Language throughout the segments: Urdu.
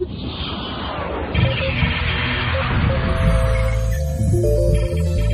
Thank you.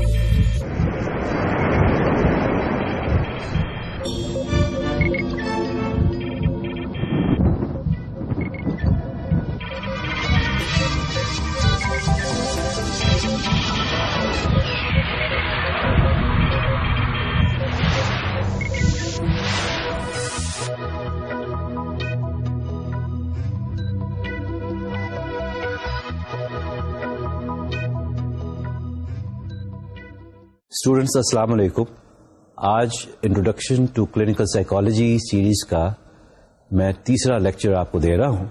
اسٹوڈینٹس السلام علیکم آج introduction to clinical psychology series کا میں تیسرا لیکچر آپ کو دے رہا ہوں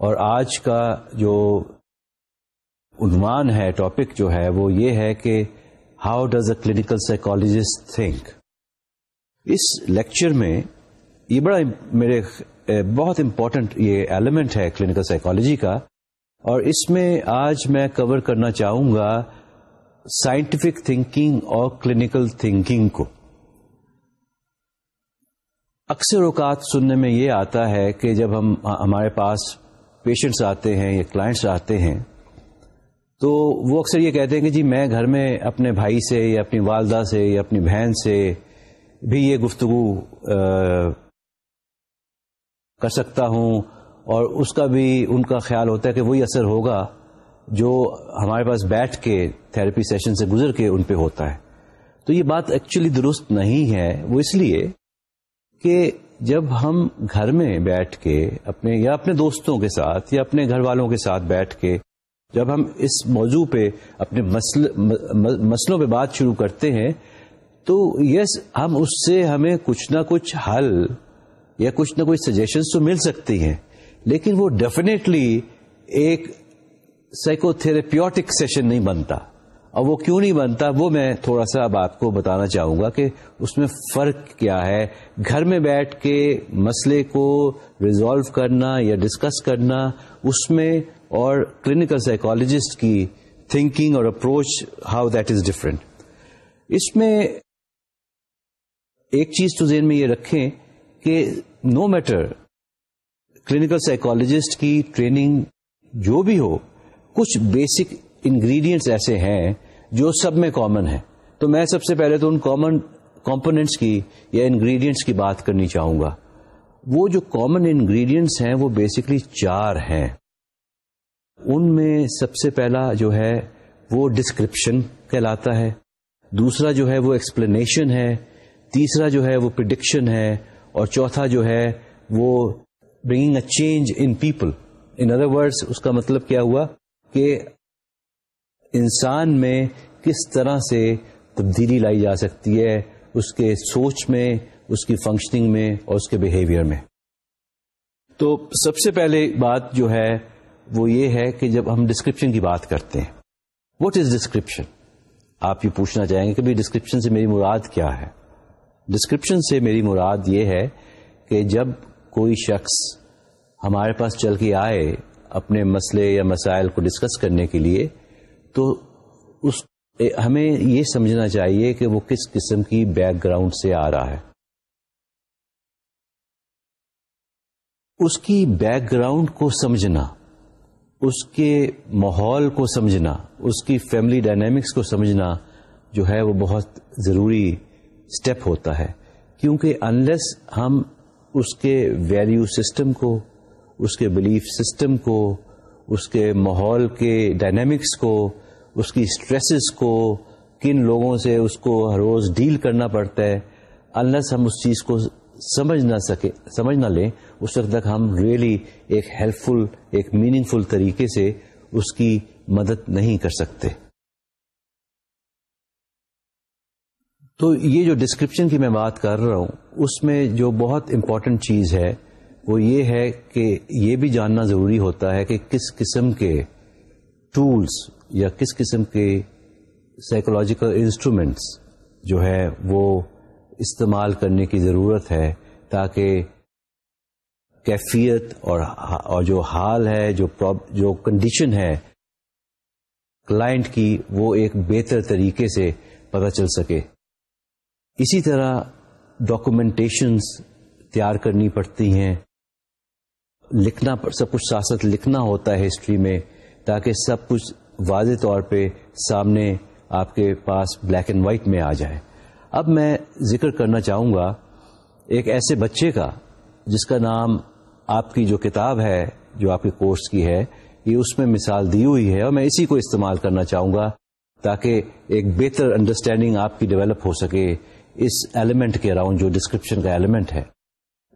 اور آج کا جو عنوان ہے ٹاپک جو ہے وہ یہ ہے کہ how does a clinical psychologist think us lecture میں یہ بڑا میرے بہت امپورٹنٹ یہ ایلیمنٹ ہے کلینکل سائیکالوجی کا اور اس میں آج میں کور کرنا چاہوں گا سائنٹیفک تھنکنگ اور کلینکل تھنکنگ کو۔ اکثر اوقات سننے میں یہ آتا ہے کہ جب ہم ہمارے پاس پیشنٹس آتے ہیں یا کلائنٹس آتے ہیں، تو وہ اکثر یہ کہتے ہیں کہ جی میں گھر میں اپنے بھائی سے یا اپنی والدہ سے یا اپنی بہن سے بھی یہ گفتگو کر سکتا ہوں اور اس کا بھی ان کا خیال ہوتا ہے کہ وہی اثر ہوگا جو ہمارے پاس بیٹھ کے تھراپی سیشن سے گزر کے ان پہ ہوتا ہے۔ تو یہ بات ایکچولی درست نہیں ہے۔ وہ اس لیے کہ جب ہم گھر میں بیٹھ کے اپنے یا اپنے دوستوں کے ساتھ یا اپنے گھر والوں کے ساتھ بیٹھ کے جب ہم اس موضوع پہ اپنے مسل مسلوں پہ بات شروع کرتے ہیں تو یس ہم اس سے ہمیں کچھ نہ کچھ حل یا کچھ نہ کچھ سجیشنس تو مل سکتی ہیں۔ لیکن وہ ڈیفینیٹلی ایک سائیکو تھراپیوٹک سیشن نہیں بنتا۔ اور وہ کیوں نہیں بنتا؟ وہ میں تھوڑا سا اب آپ کو بتانا چاہوں گا کہ اس میں فرق کیا ہے۔ گھر میں بیٹھ کے مسئلے کو ریزالو کرنا یا ڈسکس کرنا، اس میں اور کلینکل سائیکولوجسٹ کی تھنکنگ اور approach how that is different اس میں ایک چیز تو ذہن میں یہ رکھیں کہ نو میٹر کلینکل سائیکولوجسٹ کی ٹریننگ جو بھی ہو، کچھ بیسک انگریڈینٹس ایسے ہیں جو سب میں کامن ہیں تو میں سب سے پہلے تو ان کامن کمپونیٹس کی یا انگریڈینٹس کی بات کرنی چاہوں گا۔ وہ جو کامن انگریڈینٹس ہیں وہ بیسکلی چار ہیں۔ ان میں سب سے پہلا جو ہے وہ ڈسکرپشن کہلاتا ہے۔ دوسرا جو ہے وہ ایکسپلینیشن ہے۔ تیسرا جو ہے وہ پرڈکشن ہے۔ اور چوتھا جو ہے وہ bringing a change in people in other words اس کا مطلب کیا ہوا کہ انسان میں کس طرح سے تبدیلی لائی جا سکتی ہے، اس کے سوچ میں، اس کی فنکشننگ میں اور اس کے بہیویئر میں۔ تو سب سے پہلے بات جو ہے، وہ یہ ہے کہ جب ہم ڈسکرپشن کی بات کرتے ہیں واٹ از ڈسکرپشن آپ یہ پوچھنا چاہیں گے کہ بھائی ڈسکرپشن سے میری مراد کیا ہے؟ ڈسکرپشن سے میری مراد یہ ہے کہ جب کوئی شخص ہمارے پاس چل کے آئے اپنے مسئلے یا مسائل کو ڈسکس کرنے کے لیے تو اس ہمیں یہ سمجھنا چاہیے کہ وہ کس قسم کی بیک گراؤنڈ سے آ رہا ہے۔ اس کی بیک گراؤنڈ کو سمجھنا، اس کے ماحول کو سمجھنا، اس کی فیملی ڈائنامکس کو سمجھنا جو ہے وہ بہت ضروری اسٹیپ ہوتا ہے۔ کیونکہ انلیس ہم اس کے ویلیو سسٹم کو، اس کے بلیف سسٹم کو اس کے ماحول کے ڈائنامکس کو، اس کی اسٹریسز کو، کن لوگوں سے اس کو ہر روز ڈیل کرنا پڑتا ہے۔ انلس ہم اس چیز کو سمجھ نہ سکے، سمجھ نہ لیں، اس وقت تک ہم ریئلی ایک ہیلپ فل ایک میننگ فل طریقے سے اس کی مدد نہیں کر سکتے۔ تو یہ جو ڈسکرپشن کی میں بات کر رہا ہوں، اس میں جو بہت امپورٹنٹ چیز ہے وہ یہ ہے کہ یہ بھی جاننا ضروری ہوتا ہے کہ کس قسم کے ٹولس یا کس قسم کے سائیکولوجیکل انسٹرومینٹس جو ہے وہ استعمال کرنے کی ضرورت ہے تاکہ کیفیت اور اور جو حال ہے، جو جو کنڈیشن ہے کلائنٹ کی، وہ ایک بہتر طریقے سے پتہ چل سکے۔ اسی طرح ڈاکومنٹیشنس تیار کرنی پڑتی ہیں۔ لکھنا سب کچھ ساتھ ساتھ لکھنا ہوتا ہے ہسٹری میں، تاکہ سب کچھ واضح طور پہ سامنے آپ کے پاس بلیک اینڈ وائٹ میں آ جائے۔ اب میں ذکر کرنا چاہوں گا ایک ایسے بچے کا، جس کا نام آپ کی جو کتاب ہے، جو آپ کے کورس کی ہے، یہ اس میں مثال دی ہوئی ہے اور میں اسی کو استعمال کرنا چاہوں گا تاکہ ایک بہتر انڈرسٹینڈنگ آپ کی ڈیولپ ہو سکے اس ایلیمنٹ کے اراؤنڈ جو ڈسکرپشن کا ایلیمنٹ ہے۔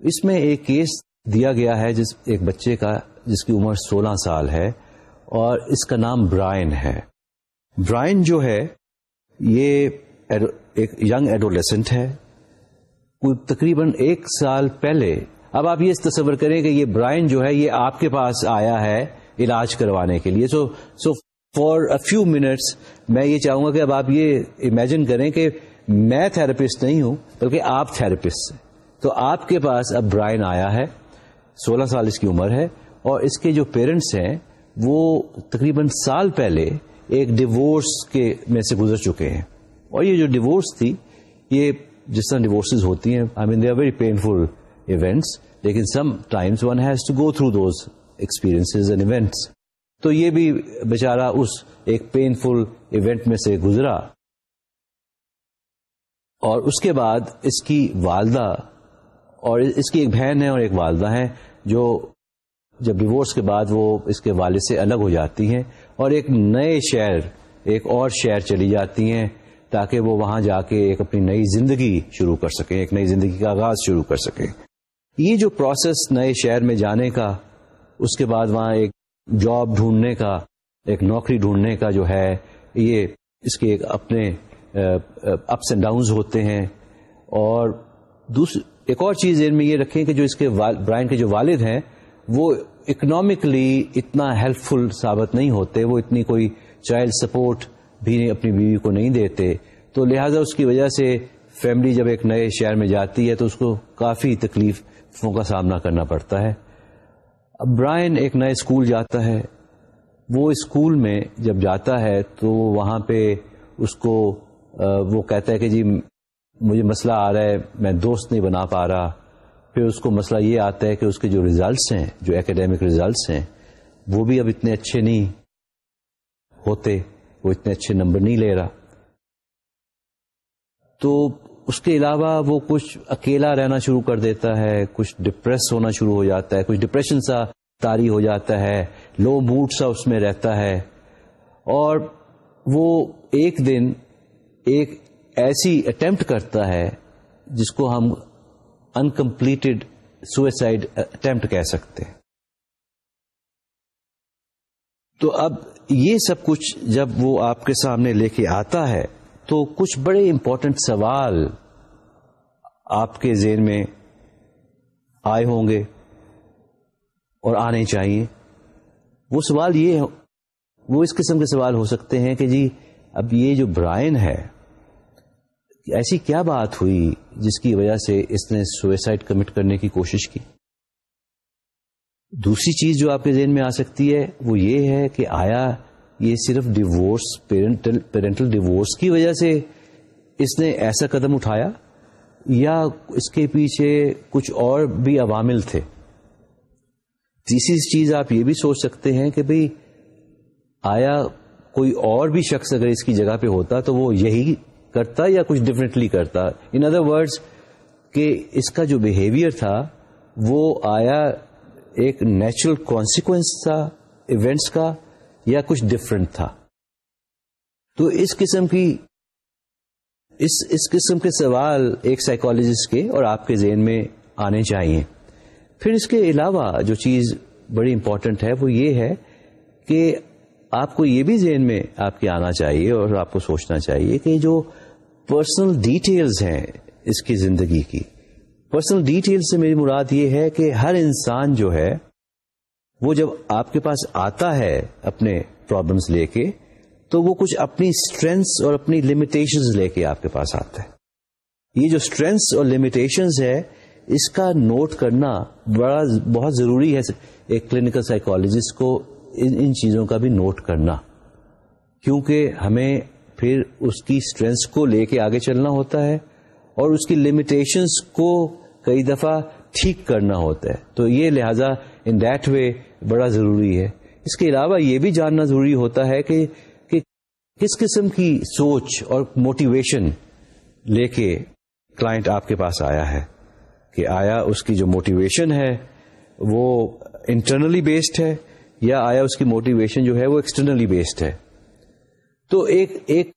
اس میں ایک کیس دیا گیا ہے جس ایک بچے کا جس کی عمر سولہ سال ہے اور اس کا نام برائن ہے۔ برائن جو ہے، یہ ایک ینگ ایڈولیسنٹ ہے۔ تقریباً ایک سال پہلے، اب آپ یہ تصور کریں کہ یہ برائن جو ہے، یہ آپ کے پاس آیا ہے علاج کروانے کے لیے۔ So so for a few minutes میں یہ چاہوں گا کہ اب آپ یہ امیجن کریں کہ میں تھراپسٹ نہیں ہوں، بلکہ آپ تھراپسٹ تو آپ کے پاس اب برائن آیا ہے۔ سولہ سال اس کی عمر ہے اور اس کے جو پیرنٹس ہیں، وہ تقریباً سال پہلے ایک ڈیوورس کے میں سے گزر چکے ہیں۔ اور یہ جو ڈیوورس تھی، یہ جس طرح ڈیوورسز ہوتی ہیں I mean they are very painful events لیکن sometimes one has to go through those experience and events تو یہ بھی بیچارہ اس ایک پینفل ایونٹ میں سے گزرا۔ اور اس کے بعد اس کی والدہ اور اس کی ایک بہن ہے اور ایک والدہ ہے جو جب ڈیورس کے بعد وہ اس کے والد سے الگ ہو جاتی ہیں اور ایک نئے شہر، ایک اور شہر چلی جاتی ہیں تاکہ وہ وہاں جا کے ایک اپنی نئی زندگی شروع کر سکیں، ایک نئی زندگی کا آغاز شروع کر سکیں۔ یہ جو پروسیس نئے شہر میں جانے کا، اس کے بعد وہاں ایک جاب ڈھونڈنے کا، ایک نوکری ڈھونڈنے کا جو ہے، یہ اس کے ایک اپنے اپس اینڈ ڈاؤنز ہوتے ہیں۔ اور دوسری ایک اور چیز ان میں یہ رکھیں کہ جو اس کے برائن کے جو والد ہیں، وہ اکنامکلی اتنا ہیلپ فل ثابت نہیں ہوتے، وہ اتنی کوئی چائلڈ سپورٹ بھی اپنی بیوی کو نہیں دیتے۔ تو لہذا اس کی وجہ سے فیملی جب ایک نئے شہر میں جاتی ہے، تو اس کو کافی تکلیفوں کا سامنا کرنا پڑتا ہے۔ اب برائن ایک نئے اسکول جاتا ہے۔ وہ اسکول میں جب جاتا ہے، تو وہاں پہ اس کو وہ کہتا ہے کہ جی مجھے مسئلہ آ رہا ہے، میں دوست نہیں بنا پا رہا۔ پھر اس کو مسئلہ یہ آتا ہے کہ اس کے جو ریزلٹس ہیں، جو اکیڈیمک ریزلٹس ہیں، وہ بھی اب اتنے اچھے نہیں ہوتے، وہ اتنے اچھے نمبر نہیں لے رہا۔ تو اس کے علاوہ وہ کچھ اکیلا رہنا شروع کر دیتا ہے، کچھ ڈپریس ہونا شروع ہو جاتا ہے، کچھ ڈپریشن سا تاری ہو جاتا ہے لو موڈ سا اس میں رہتا ہے۔ اور وہ ایک دن، ایک ایسی اٹمپٹ کرتا ہے جس کو ہم انکمپلیٹڈ سوئسائڈ اٹمپٹ کہہ سکتے ہیں۔ تو اب یہ سب کچھ جب وہ آپ کے سامنے لے کے آتا ہے، تو کچھ بڑے امپورٹنٹ سوال آپ کے ذہن میں آئے ہوں گے اور آنے چاہیے۔ وہ سوال یہ وہ اس قسم کے سوال ہو سکتے ہیں کہ جی اب یہ جو برائن ہے ایسی کیا بات ہوئی جس کی وجہ سے اس نے سوئسائڈ کمٹ کرنے کی کوشش کی؟ دوسری چیز جو آپ کے ذہن میں آ سکتی ہے وہ یہ ہے کہ آیا یہ صرف ڈیوورس پیرنٹل پیرنٹل ڈیوورس کی وجہ سے اس نے ایسا قدم اٹھایا یا اس کے پیچھے کچھ اور بھی عوامل تھے؟ تیسری چیز آپ یہ بھی سوچ سکتے ہیں کہ بھئی آیا کوئی اور بھی شخص اگر اس کی جگہ پہ ہوتا تو وہ یہی کرتا یا کچھ ڈفرینٹلی کرتا؟ ان ادر ورڈس کہ اس کا جو بہیویئر تھا، وہ آیا ایک نیچرل کانسیکوینس تھا ایونٹس کا، یا کچھ ڈفرینٹ تھا؟ تو اس قسم کی، اس اس قسم کے سوال ایک سائیکولوجسٹ کے اور آپ کے ذہن میں آنے چاہیے پھر اس کے علاوہ جو چیز بڑی امپورٹنٹ ہے، وہ یہ ہے کہ آپ کو یہ بھی ذہن میں آپ کے آنا چاہیے اور آپ کو سوچنا چاہیے کہ جو پرسنل ڈیٹیلز ہیں اس کی زندگی کی۔ پرسنل ڈیٹیل سے میری مراد یہ ہے کہ ہر انسان جو ہے، وہ جب آپ کے پاس آتا ہے اپنے پرابلمس لے کے، تو وہ کچھ اپنی اسٹرینگس اور اپنی لمیٹیشنز لے کے آپ کے پاس آتا ہے۔ یہ جو اسٹرینگس اور لمیٹیشنز ہے، اس کا نوٹ کرنا بڑا، بہت ضروری ہے۔ ایک کلینکل سائیکولوجسٹ کو ان ان چیزوں کا بھی نوٹ کرنا۔ کیونکہ ہمیں پھر اس کی اسٹرینس کو لے کے آگے چلنا ہوتا ہے اور اس کی لمیٹیشنس کو کئی دفعہ ٹھیک کرنا ہوتا ہے۔ تو یہ لہذا ان دیٹ وے بڑا ضروری ہے۔ اس کے علاوہ یہ بھی جاننا ضروری ہوتا ہے کہ کس قسم کی سوچ اور موٹیویشن لے کے کلائنٹ آپ کے پاس آیا ہے۔ کہ آیا اس کی جو موٹیویشن ہے وہ انٹرنلی بیسڈ ہے یا آیا اس کی موٹیویشن جو ہے وہ ایکسٹرنلی بیسڈ ہے۔ تو ایک ایک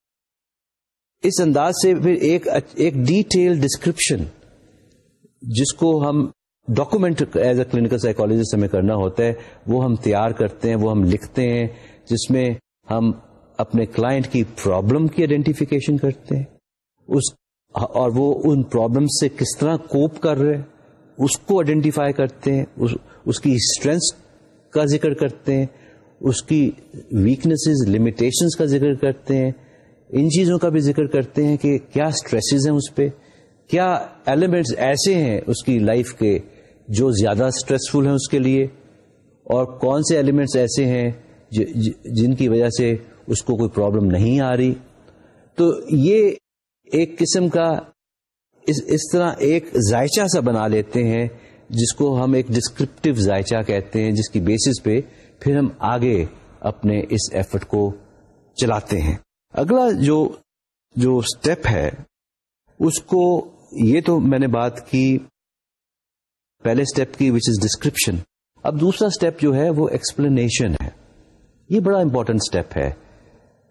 اس انداز سے پھر ایک ایک ڈیٹیل ڈسکرپشن جس کو ہم document as a clinical psychologist ہمیں کرنا ہوتا ہے، وہ ہم تیار کرتے ہیں، وہ ہم لکھتے ہیں، جس میں ہم اپنے کلائنٹ کی پرابلم کی آئیڈینٹیفیکیشن کرتے ہیں۔ اس، اور وہ ان پرابلم سے کس طرح کوپ کر رہے اس کو آئیڈینٹیفائی کرتے ہیں، اس اس کی اسٹرینتھ کا ذکر کرتے ہیں۔ اس کی ویکنیسز لمیٹیشنس کا ذکر کرتے ہیں۔ ان چیزوں کا بھی ذکر کرتے ہیں کہ کیا اسٹریسز ہیں اس پہ، کیا ایلیمنٹس ایسے ہیں اس کی لائف کے جو زیادہ اسٹریسفل ہیں اس کے لیے، اور کون سے ایلیمنٹس ایسے ہیں جن کی وجہ سے اس کو کوئی پرابلم نہیں آ رہی۔ تو یہ ایک قسم کا اس اس طرح ایک ذائچہ سا بنا لیتے ہیں، جس کو ہم ایک ڈسکرپٹیو ذائچہ کہتے ہیں، جس کی بیسس پہ پھر ہم آگے اپنے اس ایفرٹ کو چلاتے ہیں۔ اگلا جو جو اسٹیپ ہے، اس کو یہ تو میں نے بات کی پہلے اسٹیپ کی وچ از ڈسکرپشن اب دوسرا اسٹیپ جو ہے، وہ ایکسپلینیشن ہے۔ یہ بڑا امپورٹنٹ اسٹیپ ہے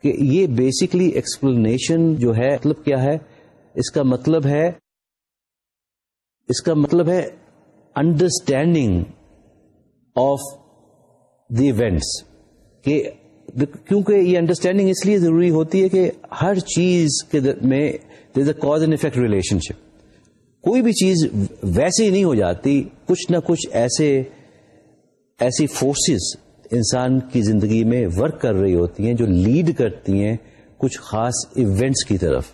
کہ یہ بیسکلی ایکسپلینیشن جو ہے مطلب کیا ہے؟ اس کا مطلب ہے، اس کا مطلب ہے انڈرسٹینڈنگ آف دی ایونٹس کہ کیونکہ یہ انڈرسٹینڈنگ اس لیے ضروری ہوتی ہے کہ ہر چیز کے میں there a cause and effect relationship کوئی بھی چیز ویسے ہی نہیں ہو جاتی، کچھ نہ کچھ ایسے، ایسی فورسز انسان کی زندگی میں ورک کر رہی ہوتی ہیں، جو لیڈ کرتی ہیں کچھ خاص ایونٹس کی طرف۔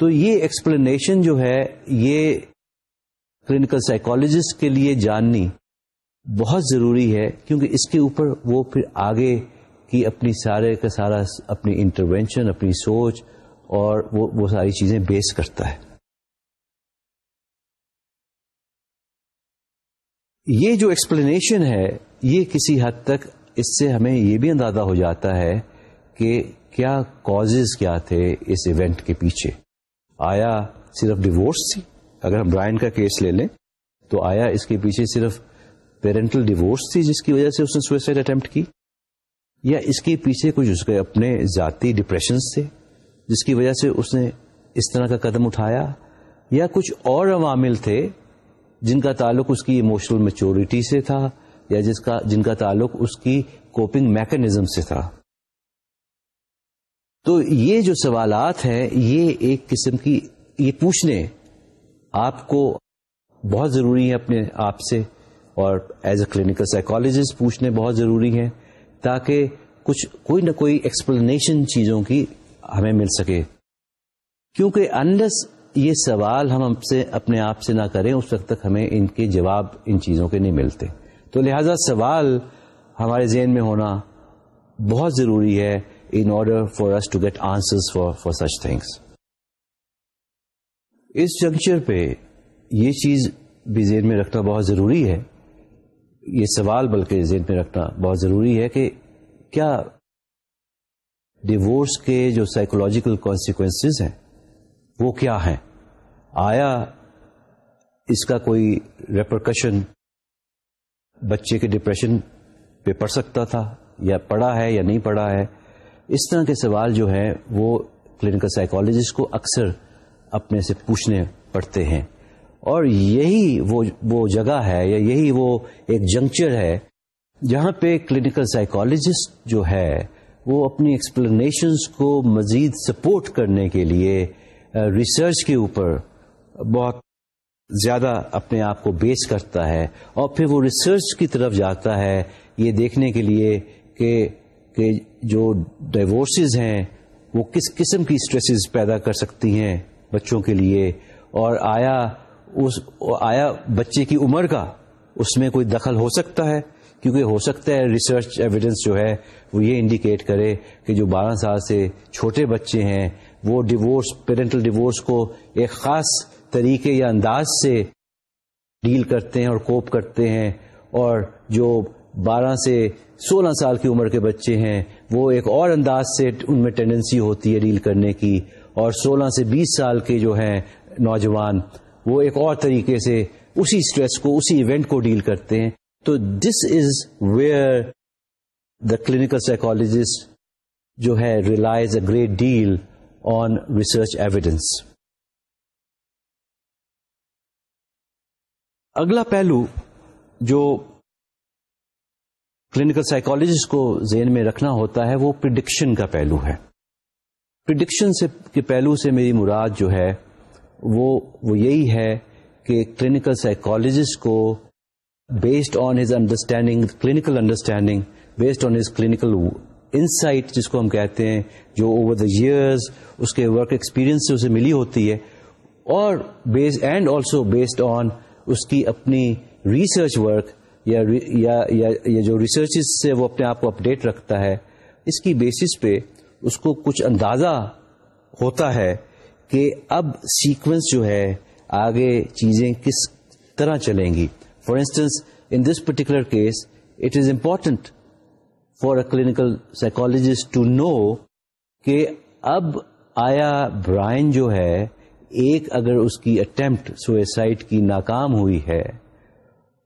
تو یہ ایکسپلینیشن جو ہے، یہ کلینکل سائیکولوجسٹ کے لیے جاننی بہت ضروری ہے، کیونکہ اس کے اوپر وہ پھر آگے کی اپنی سارے کا سارا اپنی انٹروینشن اپنی سوچ اور وہ وہ ساری چیزیں بیس کرتا ہے۔ یہ جو ایکسپلینیشن ہے، یہ کسی حد تک اس سے ہمیں یہ بھی اندازہ ہو جاتا ہے کہ کیا کاز کیا تھے اس ایونٹ کے پیچھے۔ آیا صرف ڈیوورس تھی اگر ہم برائن کا کیس لے لیں، تو آیا اس کے پیچھے صرف پیرنٹل ڈیوورس تھی جس کی وجہ سے اس نے سوئسائڈ اٹمپٹ کی؟ یا اس کے پیچھے کچھ اس کے اپنے ذاتی ڈپریشن تھے جس کی وجہ سے اس نے اس طرح کا قدم اٹھایا؟ یا کچھ اور عوامل تھے جن کا تعلق اس کی ایموشنل میچورٹی سے تھا یا جس کا جن کا تعلق اس کی کوپنگ میکنزم سے تھا؟ تو یہ جو سوالات ہیں، یہ ایک قسم کی، یہ پوچھنے آپ کو بہت ضروری ہے اپنے آپ سے اور ایز اے کلینکل سائیکولوجسٹ پوچھنے بہت ضروری ہیں تاکہ کچھ کوئی نہ کوئی ایکسپلینیشن چیزوں کی ہمیں مل سکے۔ کیونکہ انلس یہ سوال ہم سے اپنے آپ سے نہ کریں، اس وقت تک ہمیں ان کے جواب ان چیزوں کے نہیں ملتے۔ تو لہذا سوال ہمارے ذہن میں ہونا بہت ضروری ہے in order for us to get answer for for such things us juncture پہ یہ چیز بھی ذہن میں رکھنا بہت ضروری ہے۔ یہ سوال بلکہ ذہن میں رکھنا بہت ضروری ہے کہ کیا ڈیوورس کے جو سائیکولوجیکل کانسیکوینس ہیں، وہ کیا ہیں؟ آیا اس کا کوئی ریپرکشن بچے کے ڈپریشن پہ پڑ سکتا تھا یا پڑا ہے یا نہیں پڑا ہے؟ اس طرح کے سوال جو ہیں، وہ کلینکل سائیکولوجسٹ کو اکثر اپنے سے پوچھنے پڑتے ہیں۔ اور یہی وہ وہ جگہ ہے یا یہی وہ ایک جنکچر ہے جہاں پہ کلینکل سائیکولوجسٹ جو ہے وہ اپنی ایکسپلینیشنس کو مزید سپورٹ کرنے کے لیے ریسرچ کے اوپر بہت زیادہ اپنے آپ کو بیس کرتا ہے اور پھر وہ ریسرچ کی طرف جاتا ہے یہ دیکھنے کے لیے کہ کہ جو ڈائیورسز ہیں وہ کس قسم کی اسٹریسز پیدا کر سکتی ہیں بچوں کے لیے اور آیا اس آیا بچے کی عمر کا، اس میں کوئی دخل ہو سکتا ہے؟ کیونکہ ہو سکتا ہے ریسرچ ایویڈنس جو ہے، وہ یہ انڈیکیٹ کرے کہ جو بارہ سال سے چھوٹے بچے ہیں، وہ ڈیورس پیرنٹل ڈیورس کو ایک خاص طریقے یا انداز سے ڈیل کرتے ہیں اور کوپ کرتے ہیں۔ اور جو بارہ سے سولہ سال کی عمر کے بچے ہیں، وہ ایک اور انداز سے ان میں ٹینڈنسی ہوتی ہے ڈیل کرنے کی۔ اور سولہ سے بیس سال کے جو ہیں نوجوان وہ ایک اور طریقے سے اسی اسٹریس کو، اسی ایونٹ کو ڈیل کرتے ہیں۔ تو this is where the clinical psychologist جو ہے realise a great deal on research evidence اگلا پہلو جو کلینکل سائیکولوجسٹ کو ذہن میں رکھنا ہوتا ہے، وہ پرڈکشن کا پہلو ہے۔ پرڈکشن سے، کے پہلو سے میری مراد جو ہے وہ وہ یہی ہے کہ کلینکل سائیکولوجسٹ کو based on his understanding clinical understanding based on his clinical insight جس کو ہم کہتے ہیں، جو اوور دا ایئرز اس کے ورک ایکسپیرئنس سے اسے ملی ہوتی ہے، اور base and also based on اس کی اپنی ریسرچ ورک یا یا جو ریسرچ سے وہ اپنے آپ کو اپڈیٹ رکھتا ہے، اس کی بیسس پہ اس کو کچھ اندازہ ہوتا ہے کہ اب سیکوینس جو ہے، آگے چیزیں کس طرح چلیں گی۔ For instance in this particular case it is important for a clinical psychologist to know کہ اب آیا برائن جو ہے، ایک اگر اس کی اٹمپٹ سوئسائڈ کی ناکام ہوئی ہے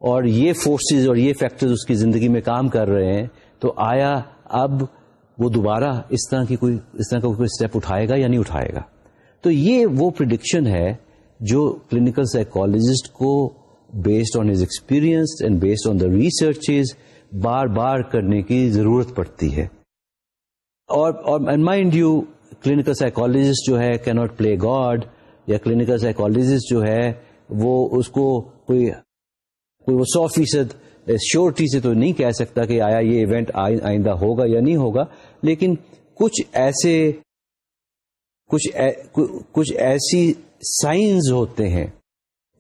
اور یہ فورسز اور یہ فیکٹر اس کی زندگی میں کام کر رہے ہیں، تو آیا اب وہ دوبارہ اس طرح کی کوئی، اس طرح کا کوئی اسٹیپ اٹھائے گا یا نہیں اٹھائے گا؟ تو یہ وہ پرڈکشن ہے جو کلینکل سائیکولوجسٹ کو based on his experience and based on the research بار بار کرنے کی ضرورت پڑتی ہے۔ اور مائنڈ یو کلینکل سائیکولوجسٹ جو ہے کی ناٹ پلے گاڈ یا کلینکل سائیکولوجسٹ جو ہے وہ اس کو کوئی کوئی وہ سو فیصد شیورٹی سے تو نہیں کہہ سکتا کہ آیا یہ ایونٹ آئندہ ہوگا یا نہیں ہوگا، لیکن کچھ ایسے کچھ کچھ ایسی سائنز ہوتے ہیں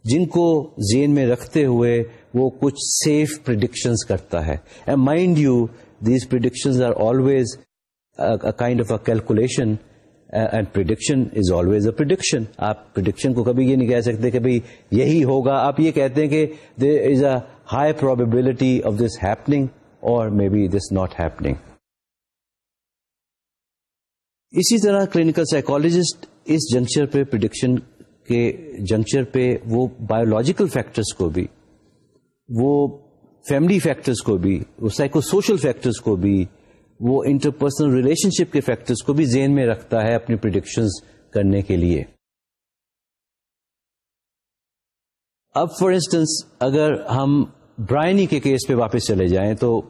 جن کو زین میں رکھتے ہوئے وہ کچھ سیف پرڈکشنز کرتا ہے۔ And mind you these predictions are always kind of a calculation and prediction is always a prediction آپ پرڈکشن کو کبھی یہ نہیں کہہ سکتے کہ بھائی یہی ہوگا۔ آپ یہ کہتے ہیں کہ there is a high probability of this happening اور may be this not happening اسی طرح کلینکل سائیکولوجسٹ اس جنکچر پہ پرڈکشن کے جنکچر پہ وہ بایولوجیکل فیکٹرس کو بھی، وہ فیملی فیکٹرس کو بھی، وہ سائیکو سوشل فیکٹرس کو بھی، وہ انٹرپرسنل ریلیشن شپ کے فیکٹرز کو بھی ذہن میں رکھتا ہے اپنی پرڈکشنز کرنے کے لیے۔ اب فار انسٹنس اگر ہم برائنی کے کیس پہ واپس چلے جائیں تو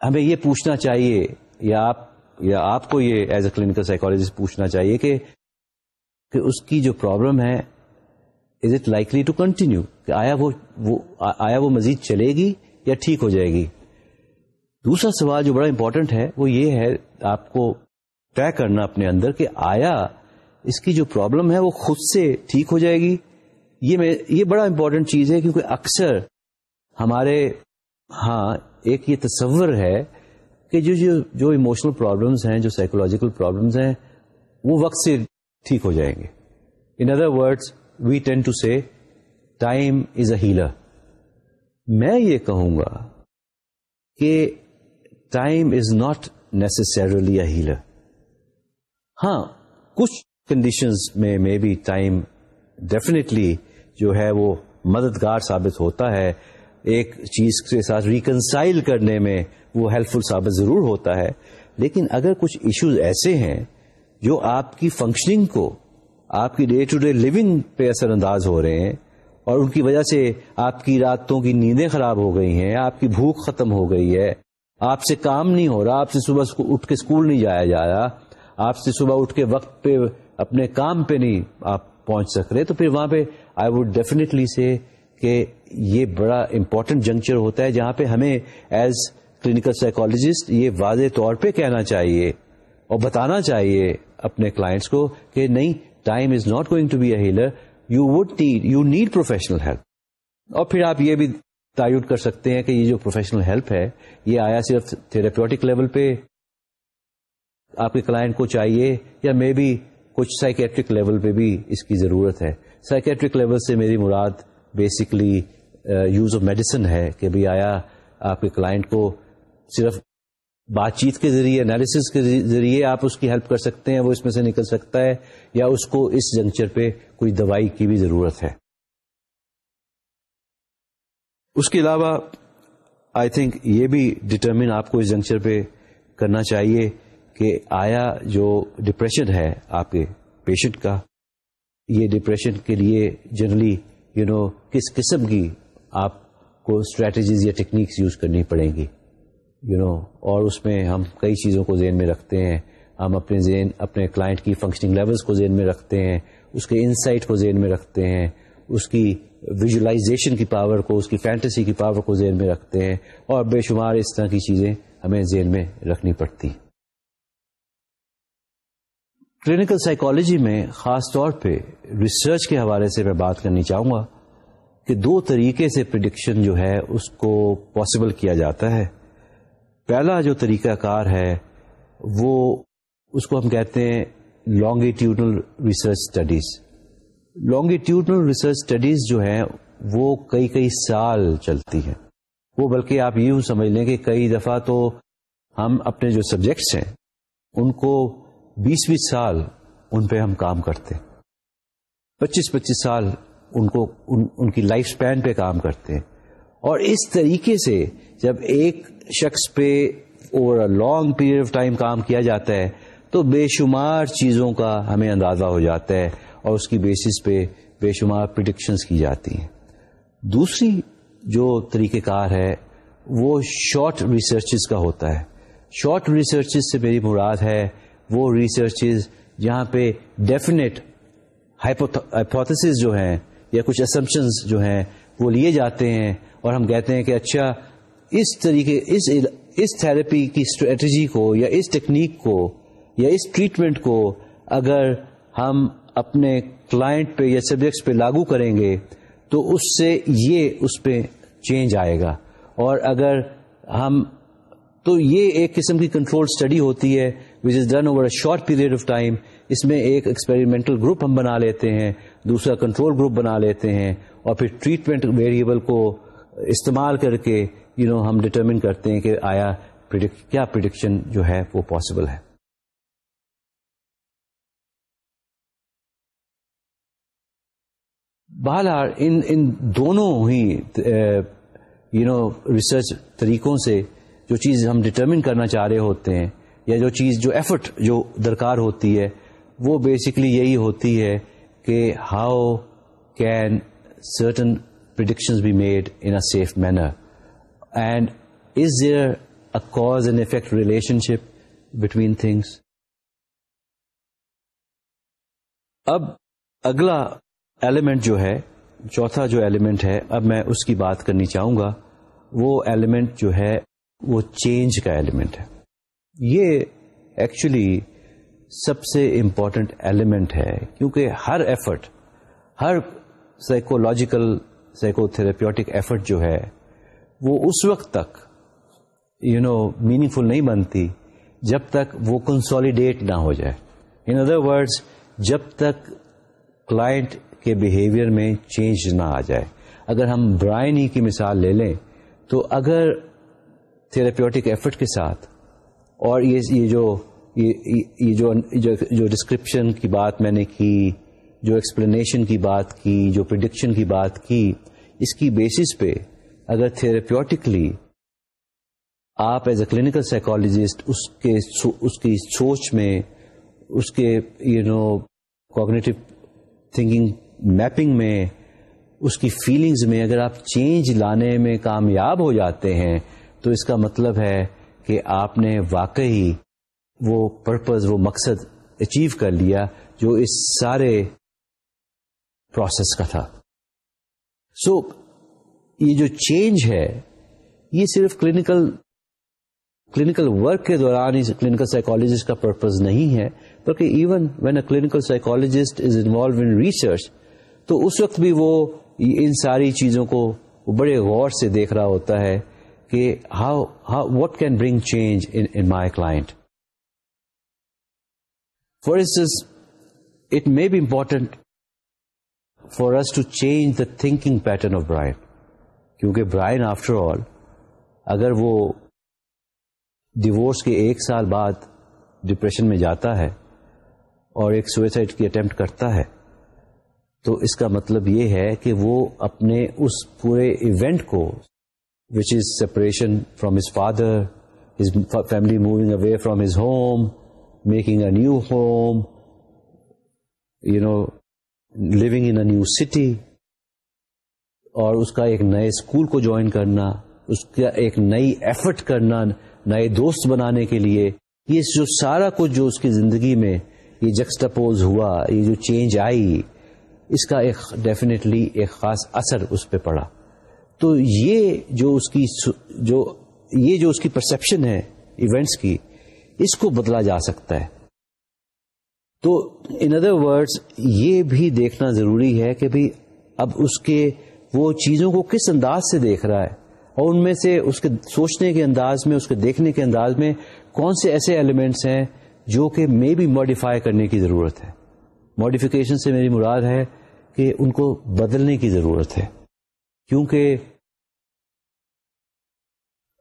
ہمیں یہ پوچھنا چاہیے، یا آپ یا آپ کو یہ ایز اے کلینکل سائیکولوجسٹ پوچھنا چاہیے کہ کہ اس کی جو پرابلم ہے is it likely to continue کہ آیا وہ آیا وہ مزید چلے گی یا ٹھیک ہو جائے گی؟ دوسرا سوال جو بڑا امپورٹنٹ ہے، وہ یہ ہے آپ کو طے کرنا اپنے اندر کہ آیا اس کی جو پرابلم ہے، وہ خود سے ٹھیک ہو جائے گی؟ یہ میں، یہ بڑا امپورٹنٹ چیز ہے کیونکہ اکثر ہمارے ہاں ایک یہ تصور ہے کہ جو جو جو ایموشنل پرابلمس ہیں، جو سائیکولوجیکل پرابلمس ہیں، وہ وقت سے ٹھیک ہو جائیں گے۔ In other words we tend to see time is a healer میں یہ کہوں گا کہ time is not necessarily a healer ہاں کچھ کنڈیشنز میں مے بی ٹائم ڈیفینیٹلی جو ہے وہ مددگار ثابت ہوتا ہے۔ ایک چیز کے ساتھ ریکنسائل کرنے میں وہ ہیلپ فل ثابت ضرور ہوتا ہے۔ لیکن اگر کچھ ایشوز ایسے ہیں جو آپ کی فنکشننگ کو، آپ کی ڈے ٹو ڈے لیونگ پہ اثر انداز ہو رہے ہیں اور ان کی وجہ سے آپ کی راتوں کی نیندیں خراب ہو گئی ہیں، آپ کی بھوک ختم ہو گئی ہے، آپ سے کام نہیں ہو رہا، آپ سے صبح اٹھ کے اسکول نہیں جایا جا رہا، آپ سے صبح اٹھ کے وقت پہ اپنے کام پہ نہیں آپ پہنچ سک رہے، تو پھر وہاں پہ آئی وڈ ڈیفینیٹلی سے کہ یہ بڑا امپورٹنٹ جنکچر ہوتا ہے جہاں پہ ہمیں ایز کلینکل سائیکولوجسٹ یہ واضح طور پہ کہنا چاہیے اور بتانا چاہیے اپنے کلائنٹس کو کہ نہیں time is not going to be a healer you would need you need professional help اور پھر آپ یہ بھی تعین کر سکتے ہیں کہ یہ جو پروفیشنل ہیلپ ہے، یہ آیا صرف تھراپیوٹک لیول پہ۔ آپ کے کلائنٹ کو چاہیے یا مے بی کچھ سائکیٹرک لیول پہ بھی اس کی ضرورت ہے۔ سائکیٹرک لیول سے میری مراد بیسکلی یوز آف میڈیسن ہے کہ بھائی آیا آپ کے کلائنٹ کو صرف بات چیت کے ذریعے انالیسس کے ذریعے آپ اس کی ہیلپ کر سکتے ہیں، وہ اس میں سے نکل سکتا ہے، یا اس کو اس جنکچر پہ کوئی دوائی کی بھی ضرورت ہے۔ اس کے علاوہ آئی تھنک یہ بھی ڈٹرمن آپ کو اس جنکچر پہ کرنا چاہیے کہ آیا جو ڈپریشن ہے آپ کے پیشنٹ کا، یہ ڈپریشن کے لیے جنرلی یو نو کس قسم کی آپ کو اسٹریٹجیز یا ٹیکنیکس یوز کرنی پڑیں گی؟ یو نو اور اس میں ہم کئی چیزوں کو ذہن میں رکھتے ہیں۔ ہم اپنے ذہن، اپنے کلائنٹ کی فنکشننگ لیولس کو ذہن میں رکھتے ہیں، اس کے انسائٹ کو ذہن میں رکھتے ہیں، اس کی ویژلائزیشن کی پاور کو، اس کی فینٹیسی کی پاور کو ذہن میں رکھتے ہیں۔ اور بے شمار اس طرح کی چیزیں ہمیں ذہن میں رکھنی پڑتی۔ کلینکل سائیکالوجی میں خاص طور پہ ریسرچ کے حوالے سے میں بات کرنی چاہوں گا کہ دو طریقے سے پرڈکشن جو ہے، اس کو پاسبل کیا جاتا ہے۔ پہلا جو طریقہ کار ہے، وہ اس کو ہم کہتے ہیں longitudinal research studies longitudinal research studies جو ہیں، وہ کئی کئی سال چلتی ہیں۔ وہ بلکہ آپ یوں سمجھ لیں کہ کئی دفعہ تو ہم اپنے جو سبجیکٹس ہیں، ان کو بیس بیس سال ان پہ ہم کام کرتے ہیں۔ پچیس پچیس سال ان کو، ان ان کی لائف سپین پہ کام کرتے ہیں۔ اور اس طریقے سے جب ایک شخص پہ over a long period of time کام کیا جاتا ہے، تو بے شمار چیزوں کا ہمیں اندازہ ہو جاتا ہے اور اس کی بیسس پہ بے شمار پرڈکشنز کی جاتی ہیں۔ دوسری جو طریقہ کار ہے، وہ شارٹ ریسرچز کا ہوتا ہے۔ شارٹ ریسرچز سے میری مراد ہے، وہ ریسرچز جہاں پہ ڈیفینیٹ ہائپوتھس جو ہیں یا کچھ اسمپشنز جو ہیں، وہ لیے جاتے ہیں اور ہم کہتے ہیں کہ اچھا اس طریقے، اس اس تھراپی کی اسٹریٹجی کو یا اس ٹیکنیک کو یا اس ٹریٹمنٹ کو اگر ہم اپنے کلائنٹ پہ یا سبجیکٹس پہ لاگو کریں گے تو اس سے یہ اس پہ چینج آئے گا۔ اور اگر ہم، تو یہ ایک قسم کی کنٹرول اسٹڈی ہوتی ہے which is done over a short period of time اس میں ایک ایکسپیریمنٹل گروپ ہم بنا لیتے ہیں، دوسرا کنٹرول گروپ بنا لیتے ہیں، اور پھر ٹریٹمنٹ ویریبل کو استعمال کر کے یو you نو know, ہم ڈٹرمن کرتے ہیں کہ آیا کیا پرڈکشن جو ہے وہ پاسبل ہے۔ بہرحال ان ان دونوں ہی یو نو ریسرچ طریقوں سے جو چیز ہم ڈٹرمن کرنا چاہ رہے ہوتے ہیں یا جو چیز جو ایفرٹ جو درکار ہوتی ہے وہ بیسکلی یہی ہوتی ہے کہ how can certain prediction be made in a safe manner and is there a cause and effect relationship between things اب اگلا ایلیمنٹ جو ہے، چوتھا جو ایلیمنٹ ہے، اب میں اس کی بات کرنی چاہوں گا۔ وہ ایلیمنٹ جو ہے، وہ چینج کا ایلیمنٹ ہے۔ یہ ایکچولی سب سے امپورٹنٹ ایلیمنٹ ہے، کیونکہ ہر ایفرٹ ہر سائیکولوجیکل سائیکو تھراپیوٹک ایفرٹ جو ہے وہ اس وقت تک یو نو میننگ فل نہیں بنتی جب تک وہ کنسالیڈیٹ نہ ہو جائے۔ ان ادر ورڈس جب تک کلائنٹ کے بہیویئر میں چینج نہ آ جائے۔ اگر ہم برائنی کی مثال لے لیں، تو اگر تھراپیوٹک ایفرٹ کے ساتھ، اور یہ جو یہ جو جو ڈسکرپشن کی بات میں نے کی، جو ایکسپلینیشن کی بات کی، جو پرڈکشن کی بات کی، اس کی بیسس پہ اگر تھراپیوٹکلی آپ ایز اے کلینکل سائیکالوجسٹ اس کے اس کی سوچ میں اس کے you know cognitive thinking mapping میں اس کی فیلنگز میں اگر آپ چینج لانے میں کامیاب ہو جاتے ہیں تو اس کا مطلب ہے کہ آپ نے واقعی وہ پرپز وہ مقصد اچیو کر لیا جو اس سارے پروسیس کا تھا۔ سو so, یہ جو چینج ہے، یہ صرف کلینکل کلینکل ورک کے دوران ہی کلینکل سائیکولوجسٹ کا پرپز نہیں ہے، بلکہ even when a clinical psychologist is involved in research تو اس وقت بھی وہ ان ساری چیزوں کو بڑے غور سے دیکھ رہا ہوتا ہے کہ how how what can bring change in my client for instance it may be important for us to change the thinking pattern of brain کیونکہ برائن آفٹر آل، اگر وہ ڈیورس کے ایک سال بعد ڈپریشن میں جاتا ہے اور ایک سوئسائڈ کی اٹمپٹ کرتا ہے، تو اس کا مطلب یہ ہے کہ وہ اپنے اس پورے ایونٹ کو which is separation from his father his family moving away from his home making a new home you know living in a new city اور اس کا ایک نئے اسکول کو جوائن کرنا، اس کا ایک نئی ایفرٹ کرنا، نئے دوست بنانے کے لیے، یہ جو سارا کچھ جو اس کی زندگی میں یہ جکسٹپوز ہوا، یہ جو چینج آئی، اس کا ایک ڈیفینیٹلی ایک خاص اثر اس پہ پڑا۔ تو یہ جو اس کی جو، یہ جو اس کی پرسپشن ہے ایونٹس کی، اس کو بدلا جا سکتا ہے۔ تو ان ادر ورڈس یہ بھی دیکھنا ضروری ہے کہ بھائی اب اس کے وہ چیزوں کو کس انداز سے دیکھ رہا ہے اور ان میں سے اس کے سوچنے کے انداز میں، اس کے دیکھنے کے انداز میں کون سے ایسے ایلیمنٹس ہیں جو کہ مے بھی ماڈیفائی کرنے کی ضرورت ہے۔ ماڈیفیکیشن سے میری مراد ہے کہ ان کو بدلنے کی ضرورت ہے۔ کیونکہ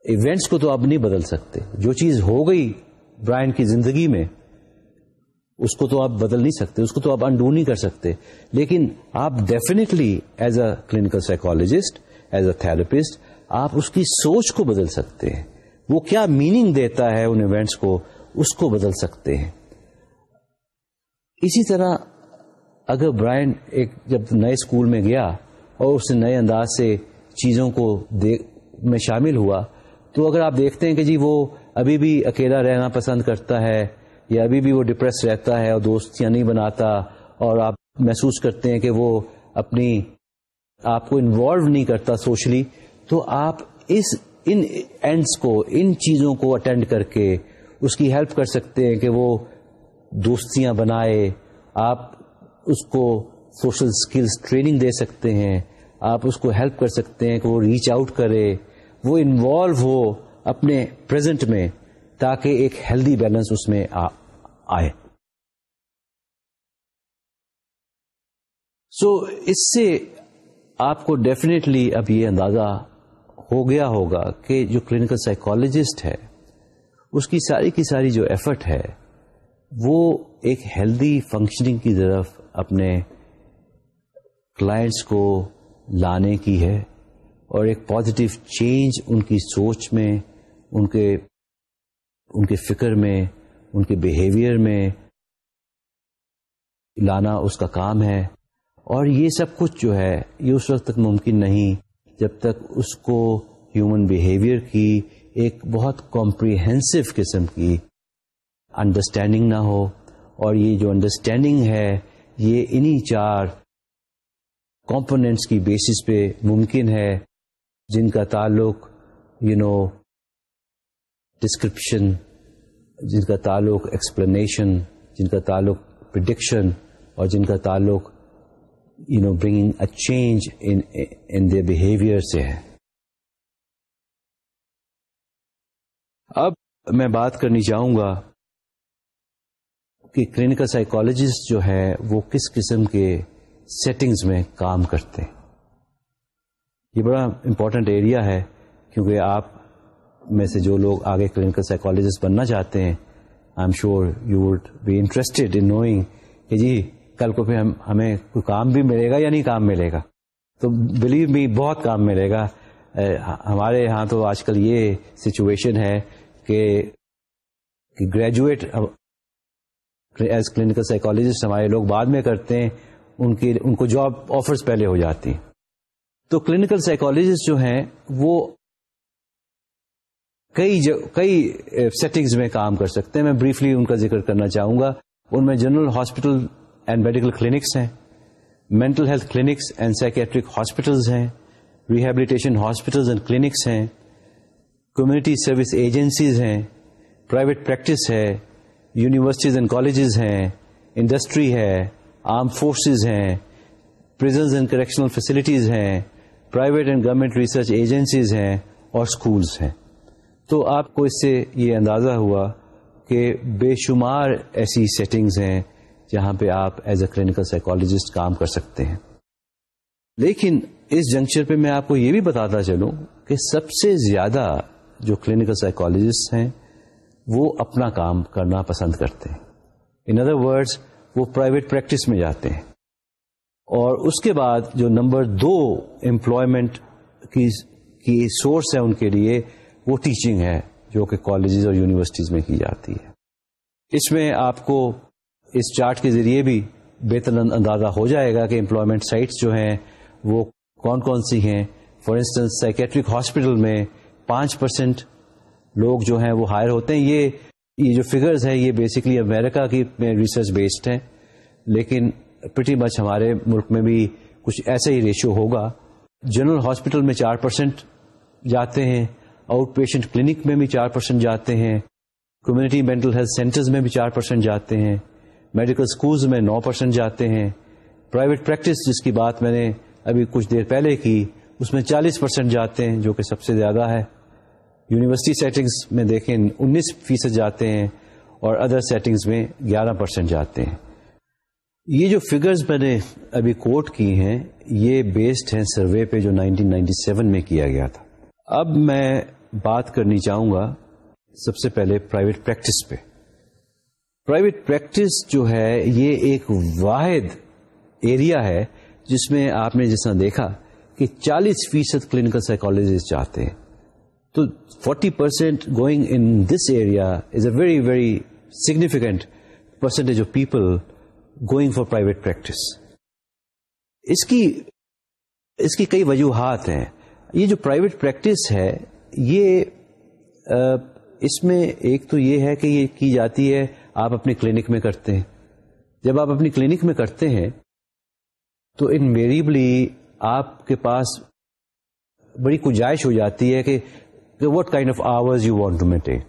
ایونٹس کو تو آپ نہیں بدل سکتے۔ جو چیز ہو گئی برائن کی زندگی میں اس کو تو آپ بدل نہیں سکتے، اس کو تو آپ انڈو نہیں کر سکتے۔ لیکن آپ definitely as a clinical psychologist as a therapist آپ اس کی سوچ کو بدل سکتے ہیں۔ وہ کیا میننگ دیتا ہے ان ایونٹس کو، اس کو بدل سکتے ہیں۔ اسی طرح اگر برائن ایک جب نئے اسکول میں گیا اور اس نئے انداز سے چیزوں کو میں شامل ہوا، تو اگر آپ دیکھتے ہیں کہ جی وہ ابھی بھی اکیلا رہنا پسند کرتا ہے یا ابھی بھی وہ ڈپریس رہتا ہے اور دوستیاں نہیں بناتا اور آپ محسوس کرتے ہیں کہ وہ اپنی آپ کو انوالو نہیں کرتا سوشلی تو آپ اس، ان اینڈس کو، ان چیزوں کو اٹینڈ کر کے اس کی ہیلپ کر سکتے ہیں کہ وہ دوستیاں بنائے، آپ اس کو سوشل اسکلس ٹریننگ دے سکتے ہیں، آپ اس کو ہیلپ کر سکتے ہیں کہ وہ ریچ آؤٹ کرے، وہ انوالو ہو اپنے پرزینٹ میں۔ تاکہ ایک ہیلدی بیلنس اس میں آئے۔ سو so, اس سے آپ کو ڈیفینیٹلی اب یہ اندازہ ہو گیا ہوگا کہ جو کلینکل سائیکولوجسٹ ہے اس کی ساری کی ساری جو ایفرٹ ہے وہ ایک ہیلدی فنکشننگ کی طرف اپنے کلائنٹس کو لانے کی ہے اور ایک پازیٹیو چینج ان کی سوچ میں ان کے ان کے فکر میں، ان کے بیہیویئر میں لانا اس کا کام ہے۔ اور یہ سب کچھ جو ہے، یہ اس وقت تک ممکن نہیں جب تک اس کو ہیومن بیہیویئر کی ایک بہت کمپریہنسو قسم کی انڈرسٹینڈنگ نہ ہو۔ اور یہ جو انڈرسٹینڈنگ ہے، یہ انہی چار کمپوننٹس کی بیسس پہ ممکن ہے جن کا تعلق یو نو ڈسکرپشن جن کا تعلق ایکسپلینیشن جن کا تعلق پرڈکشن اور جن کا تعلق you know bringing a change in the behaviour سے ہے۔ اب میں بات کرنی چاہوں گا کہ کلینکل سائیکولوجسٹ جو ہے وہ کس قسم کے سیٹنگز میں کام کرتے ہیں۔ یہ بڑا امپورٹنٹ ایریا ہے کیونکہ آپ میں سے جو لوگ آگے کلینکل سائیکولوجسٹ بننا چاہتے ہیں I am sure you would be interested in knowing کہ جی کل کو پھر ہم ہمیں کوئی کام بھی ملے گا یا نہیں کام ملے گا؟ تو بلیو می بہت کام ملے گا۔ ہمارے یہاں تو آج کل یہ سچویشن ہے کہ گریجویٹ ایز کلینکل سائیکولوجسٹ ہمارے لوگ بعد میں کرتے ہیں، ان کی ان کو جاب آفرز پہلے ہو جاتی تو کلینکل سائیکولوجسٹ جو ہیں، وہ کئی کئی سیٹنگز میں کام کر سکتے ہیں۔ میں بریفلی ان کا ذکر کرنا چاہوں گا۔ ان میں general hospital and medical clinics ہیں۔ Mental health clinics and psychiatric hospitals ہیں۔ ریہیبلیٹیشن ہاسپٹلز اینڈ کلینکس ہیں۔ کمیونٹی سروس ایجنسیز ہیں۔ پرائیویٹ پریکٹس ہے۔ یونیورسٹیز اینڈ کالجز ہیں۔ انڈسٹری ہے۔ آرم فورسز ہیں۔ پرزنز اینڈ کریکشنل فیسلٹیز ہیں۔ Private and government research agencies ہیں۔ اور اسکولس ہیں۔ تو آپ کو اس سے یہ اندازہ ہوا کہ بے شمار ایسی سیٹنگز ہیں جہاں پہ آپ ایز اے کلینکل سائیکولوجسٹ کام کر سکتے ہیں۔ لیکن اس جنکچر پہ میں آپ کو یہ بھی بتاتا چلوں کہ سب سے زیادہ جو کلینکل سائیکولوجسٹ ہیں، وہ اپنا کام کرنا پسند کرتے ہیں۔ ان ادر ورڈس وہ پرائیویٹ پریکٹس میں جاتے ہیں۔ اور اس کے بعد جو نمبر دو امپلائمنٹ کی سورس ہے ان کے لیے وہ ٹیچنگ ہے جو کہ کالجز اور یونیورسٹیز میں کی جاتی ہے۔ اس میں آپ کو اس چارٹ کے ذریعے بھی بہتر اندازہ ہو جائے گا کہ امپلائمنٹ سائٹس جو ہیں وہ کون کون سی ہیں۔ فار انسٹنس سائکیٹرک ہاسپٹل میں پانچ پرسینٹ لوگ جو ہیں وہ ہائر ہوتے ہیں۔ یہ یہ جو فگرز ہیں، یہ بیسکلی امریکہ کی ریسرچ بیسڈ ہیں۔ لیکن پریٹی مچ ہمارے ملک میں بھی کچھ ایسا ہی ریشو ہوگا۔ جنرل ہاسپٹل میں چار پرسینٹ جاتے ہیں۔ آؤٹ پیشنٹ کلینک میں بھی چار پرسینٹ جاتے ہیں، کمیونٹی مینٹل ہیلتھ سینٹرز میں بھی چار پرسینٹ جاتے ہیں، میڈیکل اسکولز میں نو پرسینٹ جاتے ہیں، پرائیویٹ پریکٹس جس کی بات میں نے ابھی کچھ دیر پہلے کی، اس میں چالیس پرسینٹ جاتے ہیں جو کہ سب سے زیادہ ہے۔ یونیورسٹی سیٹنگز میں دیکھیں انیس فیصد جاتے ہیں اور ادر سیٹنگز میں گیارہ پرسینٹ جاتے ہیں۔ یہ جو فگرز میں نے ابھی کوٹ کی ہیں، یہ بیسڈ ہیں سروے پہ جو 1997 میں کیا گیا تھا۔ اب میں بات کرنی چاہوں گا سب سے پہلے پرائیویٹ پریکٹس پہ۔ پرائیویٹ پریکٹس جو ہے، یہ ایک واحد ایریا ہے جس میں آپ نے جس طرح دیکھا کہ چالیس فیصد کلینکل سائیکولوجسٹ چاہتے ہیں۔ تو forty percent going in this area is a very very significant percentage of people going for private practice اس کی اس کی کئی وجوہات ہیں۔ یہ جو پرائیویٹ پریکٹس ہے یہ اس میں ایک تو یہ ہے کہ یہ کی جاتی ہے، آپ اپنی کلینک میں کرتے ہیں۔ جب آپ اپنی کلینک میں کرتے ہیں، تو انویریبلی آپ کے پاس بڑی گنجائش ہو جاتی ہے کہ what kind of hours you want to maintain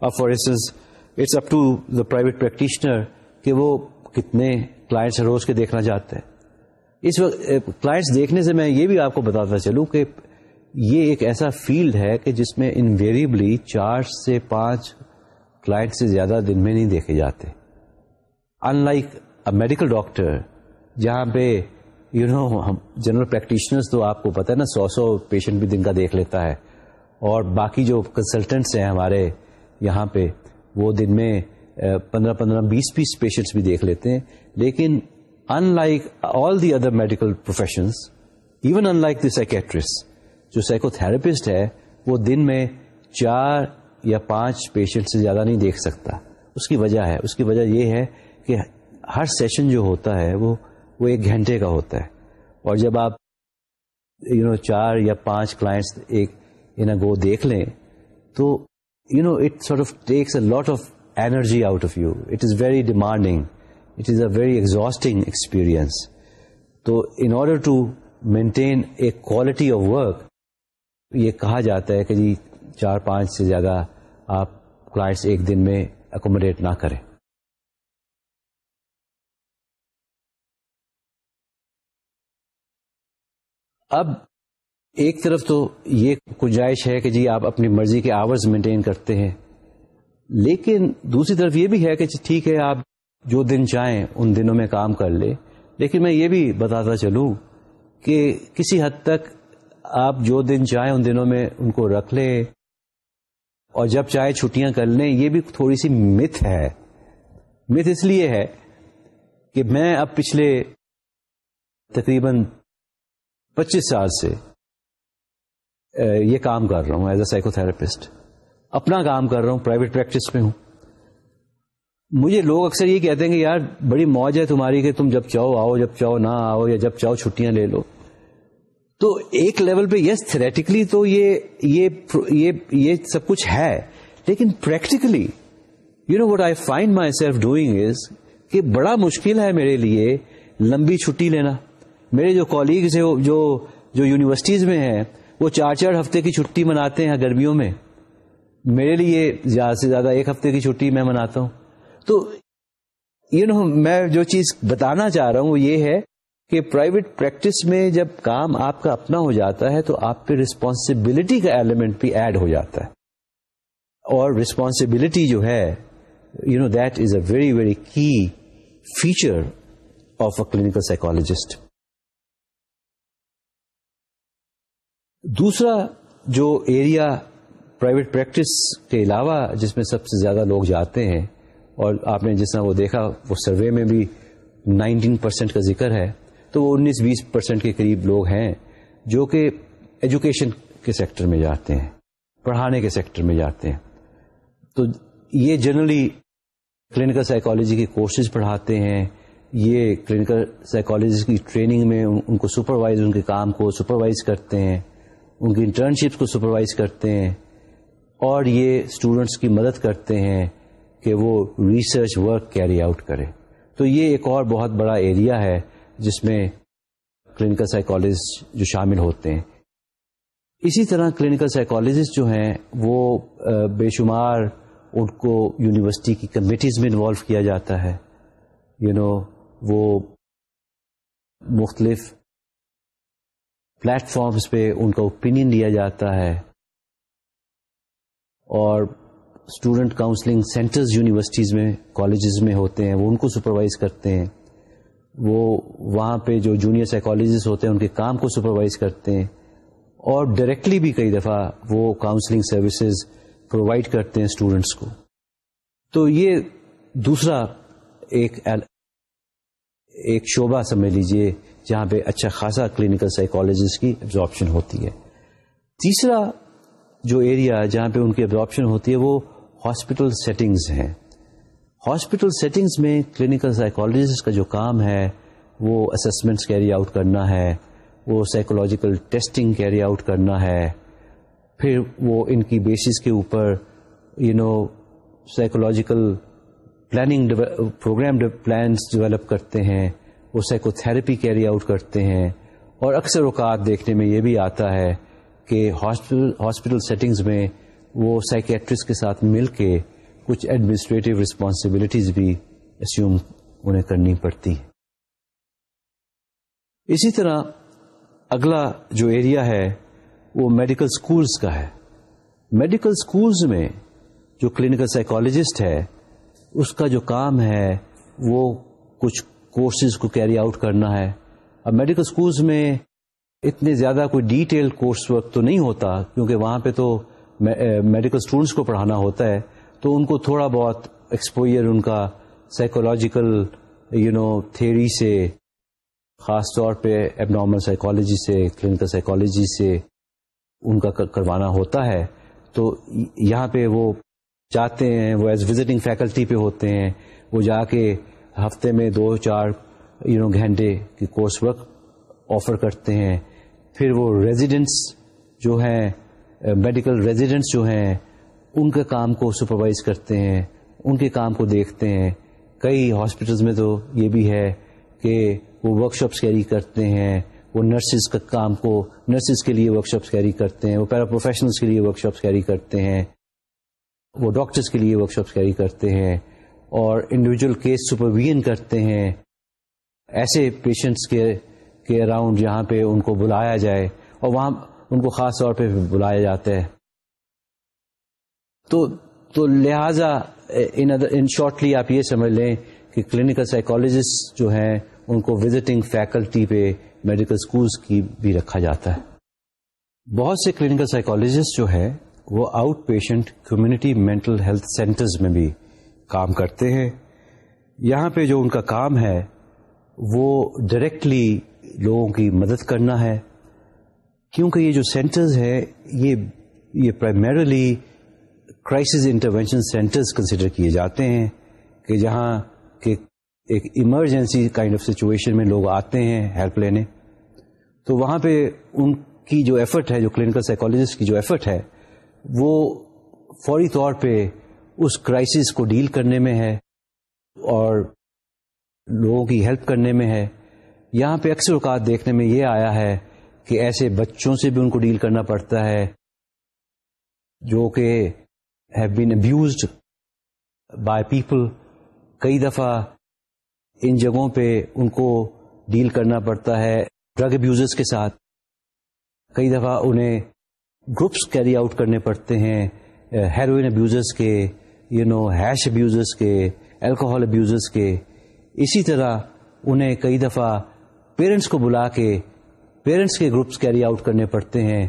اب for instance it's up to the private practitioner کہ وہ کتنے کلائنٹس روز کے دیکھنا چاہتے ہیں اس وقت کلائنٹس دیکھنے سے میں یہ بھی آپ کو بتاتا چلوں کہ یہ ایک ایسا فیلڈ ہے کہ جس میں انویریبلی چار سے پانچ کلائنٹ سے زیادہ دن میں نہیں دیکھے جاتے۔ ان لائک میڈیکل ڈاکٹر جہاں پہ یو نو جنرل پریکٹیشنر تو آپ کو پتا ہے نا، سو سو پیشنٹ بھی دن کا دیکھ لیتا ہے۔ اور باقی جو کنسلٹنٹس ہیں ہمارے یہاں پہ، وہ دن میں پندرہ پندرہ، بیس بیس پیشنٹس بھی دیکھ لیتے ہیں۔ لیکن in like all the other medical professions even in like the psychiatrist جو سائیکو تھراپسٹ ہے، وہ دن میں چار یا پانچ پیشنٹ سے زیادہ نہیں دیکھ سکتا۔ اس کی وجہ ہے، اس کی وجہ یہ ہے کہ ہر سیشن جو ہوتا ہے، وہ وہ ایک گھنٹے کا ہوتا ہے۔ اور جب آپ یو نو چار یا پانچ کلائنٹس ایک گو دیکھ لیں، تو you know it sort of takes a lot of energy out of you it is very demanding it is a very exhausting experience تو in order to maintain a quality of work یہ کہا جاتا ہے کہ جی چار پانچ سے زیادہ آپ کلائنٹس ایک دن میں اکوموڈیٹ نہ کریں۔ اب ایک طرف تو یہ گنجائش ہے کہ جی آپ اپنی مرضی کے آورز مینٹین کرتے ہیں، لیکن دوسری طرف یہ بھی ہے کہ جی ٹھیک ہے، آپ جو دن چاہیں ان دنوں میں کام کر لیں۔ لیکن میں یہ بھی بتاتا چلوں کہ کسی حد تک آپ جو دن چاہیں ان دنوں میں ان کو رکھ لیں اور جب چاہے چھٹیاں کر لیں، یہ بھی تھوڑی سی مت ہے۔ مت اس لیے ہے کہ میں اب پچھلے تقریباً پچیس سال سے یہ کام کر رہا ہوں ایز اے سائیکو تھراپسٹ اپنا کام کر رہا ہوں پرائیویٹ پریکٹس میں ہوں۔ مجھے لوگ اکثر یہ کہتے ہیں کہ یار، بڑی موج ہے تمہاری کہ تم جب چاہو آؤ، جب چاہو نہ آؤ یا جب چاہو چھٹیاں لے لو۔ تو ایک لیول پہ یس تھریٹیکلی تو یہ یہ یہ یہ سب کچھ ہے، لیکن practically you know what I find myself doing is کہ بڑا مشکل ہے میرے لیے لمبی چھٹی لینا۔ میرے جو کالیگز ہیں، جو جو یونیورسٹیز میں ہیں، وہ چار چار ہفتے کی چھٹی مناتے ہیں گرمیوں میں۔ میرے لیے زیادہ سے زیادہ ایک ہفتے کی چھٹی میں مناتا ہوں۔ تو یو نو میں جو چیز بتانا چاہ رہا ہوں وہ یہ ہے کہ پرائیویٹ پریکٹس میں جب کام آپ کا اپنا ہو جاتا ہے تو آپ پہ ریسپانسبلٹی کا ایلیمنٹ بھی ایڈ ہو جاتا ہے۔ اور ریسپانسبلٹی جو ہے you know that is a very very key feature of a clinical psychologist دوسرا جو ایریا پرائیویٹ پریکٹس کے علاوہ جس میں سب سے زیادہ لوگ جاتے ہیں، اور آپ نے جس طرح وہ دیکھا، وہ سروے میں بھی نائنٹین پرسینٹ کا ذکر ہے۔ تو وہ انیس بیس پرسینٹ کے قریب لوگ ہیں جو کہ ایجوکیشن کے سیکٹر میں جاتے ہیں، پڑھانے کے سیکٹر میں جاتے ہیں۔ تو یہ جنرلی کلینکل سائیکالوجی کے کورسز پڑھاتے ہیں، یہ کلینکل سائیکالوجی کی ٹریننگ میں ان کو سپروائز ان کے کام کو سپروائز کرتے ہیں، ان کی انٹرنشپس کو سپروائز کرتے ہیں۔ اور یہ اسٹوڈینٹس کی مدد کرتے ہیں کہ وہ ریسرچ ورک کیری آؤٹ کرے۔ تو یہ ایک اور بہت بڑا ایریا ہے۔ جس میں کلینکل سائیکالوجسٹ جو شامل ہوتے ہیں۔ اسی طرح کلینکل سائیکالوجسٹ جو ہیں وہ بے شمار ان کو یونیورسٹی کی کمیٹیز میں انوالو کیا جاتا ہے۔ یو you نو know, وہ مختلف پلیٹ فارمس پہ ان کا اوپینین لیا جاتا ہے۔ اور اسٹوڈنٹ کاؤنسلنگ سینٹرز یونیورسٹیز میں کالجز میں ہوتے ہیں وہ ان کو سپروائز کرتے ہیں۔ وہ وہاں پہ جو جونیئر سائیکالوجسٹ ہوتے ہیں، ان کے کام کو سپروائز کرتے ہیں۔ اور ڈائریکٹلی بھی کئی دفعہ وہ کاؤنسلنگ سروسز پرووائڈ کرتے ہیں اسٹوڈینٹس کو۔ تو یہ دوسرا ایک ایک شعبہ سمجھ لیجیے جہاں پہ اچھا خاصا کلینکل سائیکالوجسٹ کی ایبزارپشن ہوتی ہے۔ تیسرا جو ایریا جہاں پہ ان کی ایبزارپشن ہوتی ہے، وہ ہاسپٹل سیٹنگز ہیں۔ ہاسپٹل سیٹنگز میں کلینکل سائیکالوجسٹ کا جو کام ہے، وہ اسسمنٹس کیری آؤٹ کرنا ہے، وہ سائیکولوجیکل ٹیسٹنگ کیری آؤٹ کرنا ہے۔ پھر وہ ان کی بیسس کے اوپر you know psychological planning programme plans develop کرتے ہیں۔ وہ سائیکو تھراپی کیری آؤٹ کرتے ہیں۔ اور اکثر اوقات دیکھنے میں یہ بھی آتا ہے کہ ہاسپٹل ہاسپٹل سیٹنگز میں وہ سائکیٹرسٹ کے ساتھ مل کے کچھ ایڈمنسٹریٹو رسپانسبلٹیز بھی اسیوم انہیں کرنی پڑتی اسی طرح اگلا جو ایریا ہے وہ میڈیکل اسکولس کا ہے۔ میڈیکل اسکولس میں جو کلینکل سائیکالوجسٹ ہے، اس کا جو کام ہے وہ کچھ کورسز کو کیری آؤٹ کرنا ہے۔ اب میڈیکل اسکولس میں اتنے زیادہ کوئی ڈیٹیل کورس ورک تو نہیں ہوتا، کیونکہ وہاں پہ تو میڈیکل اسٹوڈینٹس کو پڑھانا ہوتا ہے۔ تو ان کو تھوڑا بہت ایکسپوئر ان کا سائیکولوجیکل یو نو تھیری سے، خاص طور پہ ایب نارمل سائیکالوجی سے کلینکل سائیکالوجی سے ان کا کروانا ہوتا ہے۔ تو یہاں پہ وہ جاتے ہیں، وہ ایز وزٹنگ فیکلٹی پہ ہوتے ہیں۔ وہ جا کے ہفتے میں دو، چار یو نو گھنٹے کی کورس ورک آفر کرتے ہیں۔ پھر وہ ریزیڈنٹس جو ہیں میڈیکل ریزیڈنٹس جو ہیں ان کے کام کو سپروائز کرتے ہیں، ان کے کام کو دیکھتے ہیں۔ کئی ہاسپٹلس میں تو یہ بھی ہے کہ وہ ورک شاپس کیری کرتے ہیں، وہ نرسز کا کام کو نرسز کے لیے ورک شاپس کیری کرتے ہیں، وہ پیرا پروفیشنلس کے لیے ورک شاپس کیری کرتے ہیں، وہ ڈاکٹرس کے لیے ورک شاپس کیری کرتے ہیں اور انڈیویجل کیس سپرویژن کرتے ہیں۔ ایسے پیشنٹس کے کے اراؤنڈ جہاں پہ ان کو بلایا جائے اور وہاں ان کو خاص طور پہ بلایا جاتا ہے۔ تو تو لہذا ان شارٹلی آپ یہ سمجھ لیں کہ کلینکل سائیکالوجسٹ جو ہیں، ان کو وزٹنگ فیکلٹی پہ میڈیکل اسکولس کی بھی رکھا جاتا ہے۔ بہت سے کلینکل سائیکالوجسٹ جو ہے وہ outpatient community mental health centres میں بھی کام کرتے ہیں۔ یہاں پہ جو ان کا کام ہے، وہ ڈائریکٹلی لوگوں کی مدد کرنا ہے۔ کیونکہ یہ جو سینٹرز ہے یہ یہ primarily crisis intervention centres consider کیے جاتے ہیں کہ جہاں کہ ایک ایمرجنسی کائنڈ آف سچویشن میں لوگ آتے ہیں ہیلپ لینے۔ تو وہاں پہ ان کی جو ایفرٹ ہے، جو کلینکل سائیکالوجسٹ کی جو ایفرٹ ہے، وہ فوری طور پہ اس کرائسس کو ڈیل کرنے میں ہے اور لوگوں کی ہیلپ کرنے میں ہے۔ یہاں پہ اکثر اوقات دیکھنے میں یہ آیا ہے کہ ایسے بچوں سے بھی ان کو ڈیل کرنا پڑتا ہے جو کہ have been abused by people کئی دفعہ ان جگہوں پہ ان کو ڈیل کرنا پڑتا ہے ڈرگ ابیوزرس کے ساتھ. کئی دفعہ انہیں گروپس کیری آؤٹ کرنے پڑتے ہیں ہیروئن ابیوزرس کے یو نو ہیش ابیوزرس کے الکوہل ابیوزرس کے. اسی طرح انہیں کئی دفعہ پیرنٹس کو بلا کے پیرنٹس کے گروپس کیری آؤٹ کرنے پڑتے ہیں۔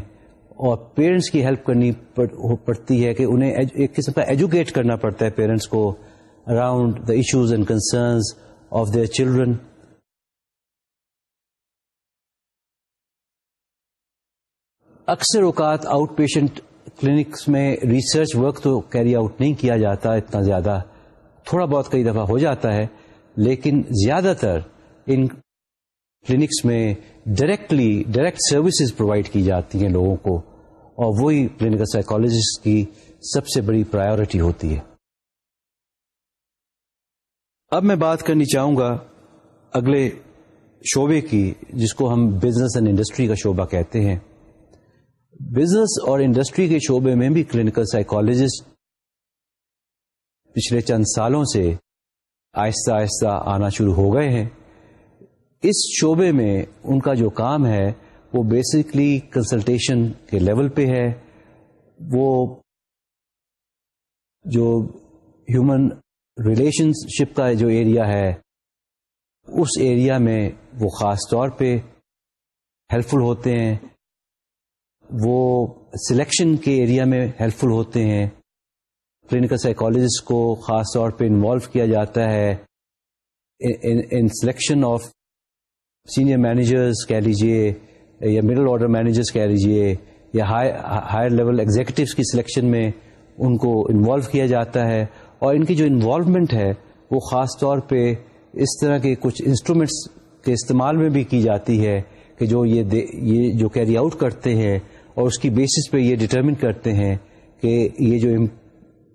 اور پیرنٹس کی ہیلپ کرنی پڑتی ہے کہ انہیں ایک قسم کا ایجوکیٹ کرنا پڑتا ہے پیرنٹس کو around the issues and concerns of their children اکثر اوقات آؤٹ پیشنٹ کلینکس میں ریسرچ ورک تو کیری آؤٹ نہیں کیا جاتا، اتنا زیادہ تھوڑا بہت کئی دفعہ ہو جاتا ہے، لیکن زیادہ تر ان کلینکس میں ڈائریکٹلی ڈائریکٹ سروسز پرووائڈ کی جاتی ہیں لوگوں کو۔ اور وہی کلینکل سائیکولوجسٹ کی سب سے بڑی پرائیورٹی ہوتی ہے۔ اب میں بات کرنی چاہوں گا اگلے شعبے کی، جس کو ہم بزنس اینڈ انڈسٹری کا شعبہ کہتے ہیں۔ بزنس اور انڈسٹری کے شعبے میں بھی کلینکل سائیکولوجسٹ پچھلے چند سالوں سے آہستہ آہستہ آنا شروع ہو گئے ہیں۔ اس شعبے میں ان کا جو کام ہے وہ بیسکلی کنسلٹیشن کے لیول پہ ہے۔ وہ جو ہیومن ریلیشن شپ کا جو ایریا ہے، اس ایریا میں وہ خاص طور پہ ہیلپ فل ہوتے ہیں۔ وہ سلیکشن کے ایریا میں ہیلپ فل ہوتے ہیں۔ کلینکل سائیکالوجسٹ کو خاص طور پہ انوالو کیا جاتا ہے۔ In selection of senior managers کہہ لیجیے یا مڈل آرڈر مینیجرس کہہ لیجیے یا ہائر لیول ایگزیکٹوس کی سلیکشن میں ان کو انوالو کیا جاتا ہے۔ اور ان کی جو انوالومنٹ ہے، وہ خاص طور پہ اس طرح کے کچھ انسٹرومینٹس کے استعمال میں بھی کی جاتی ہے کہ جو یہ یہ جو کیری آؤٹ کرتے ہیں اور اس کی بیسس پہ یہ ڈٹرمن کرتے ہیں کہ یہ جو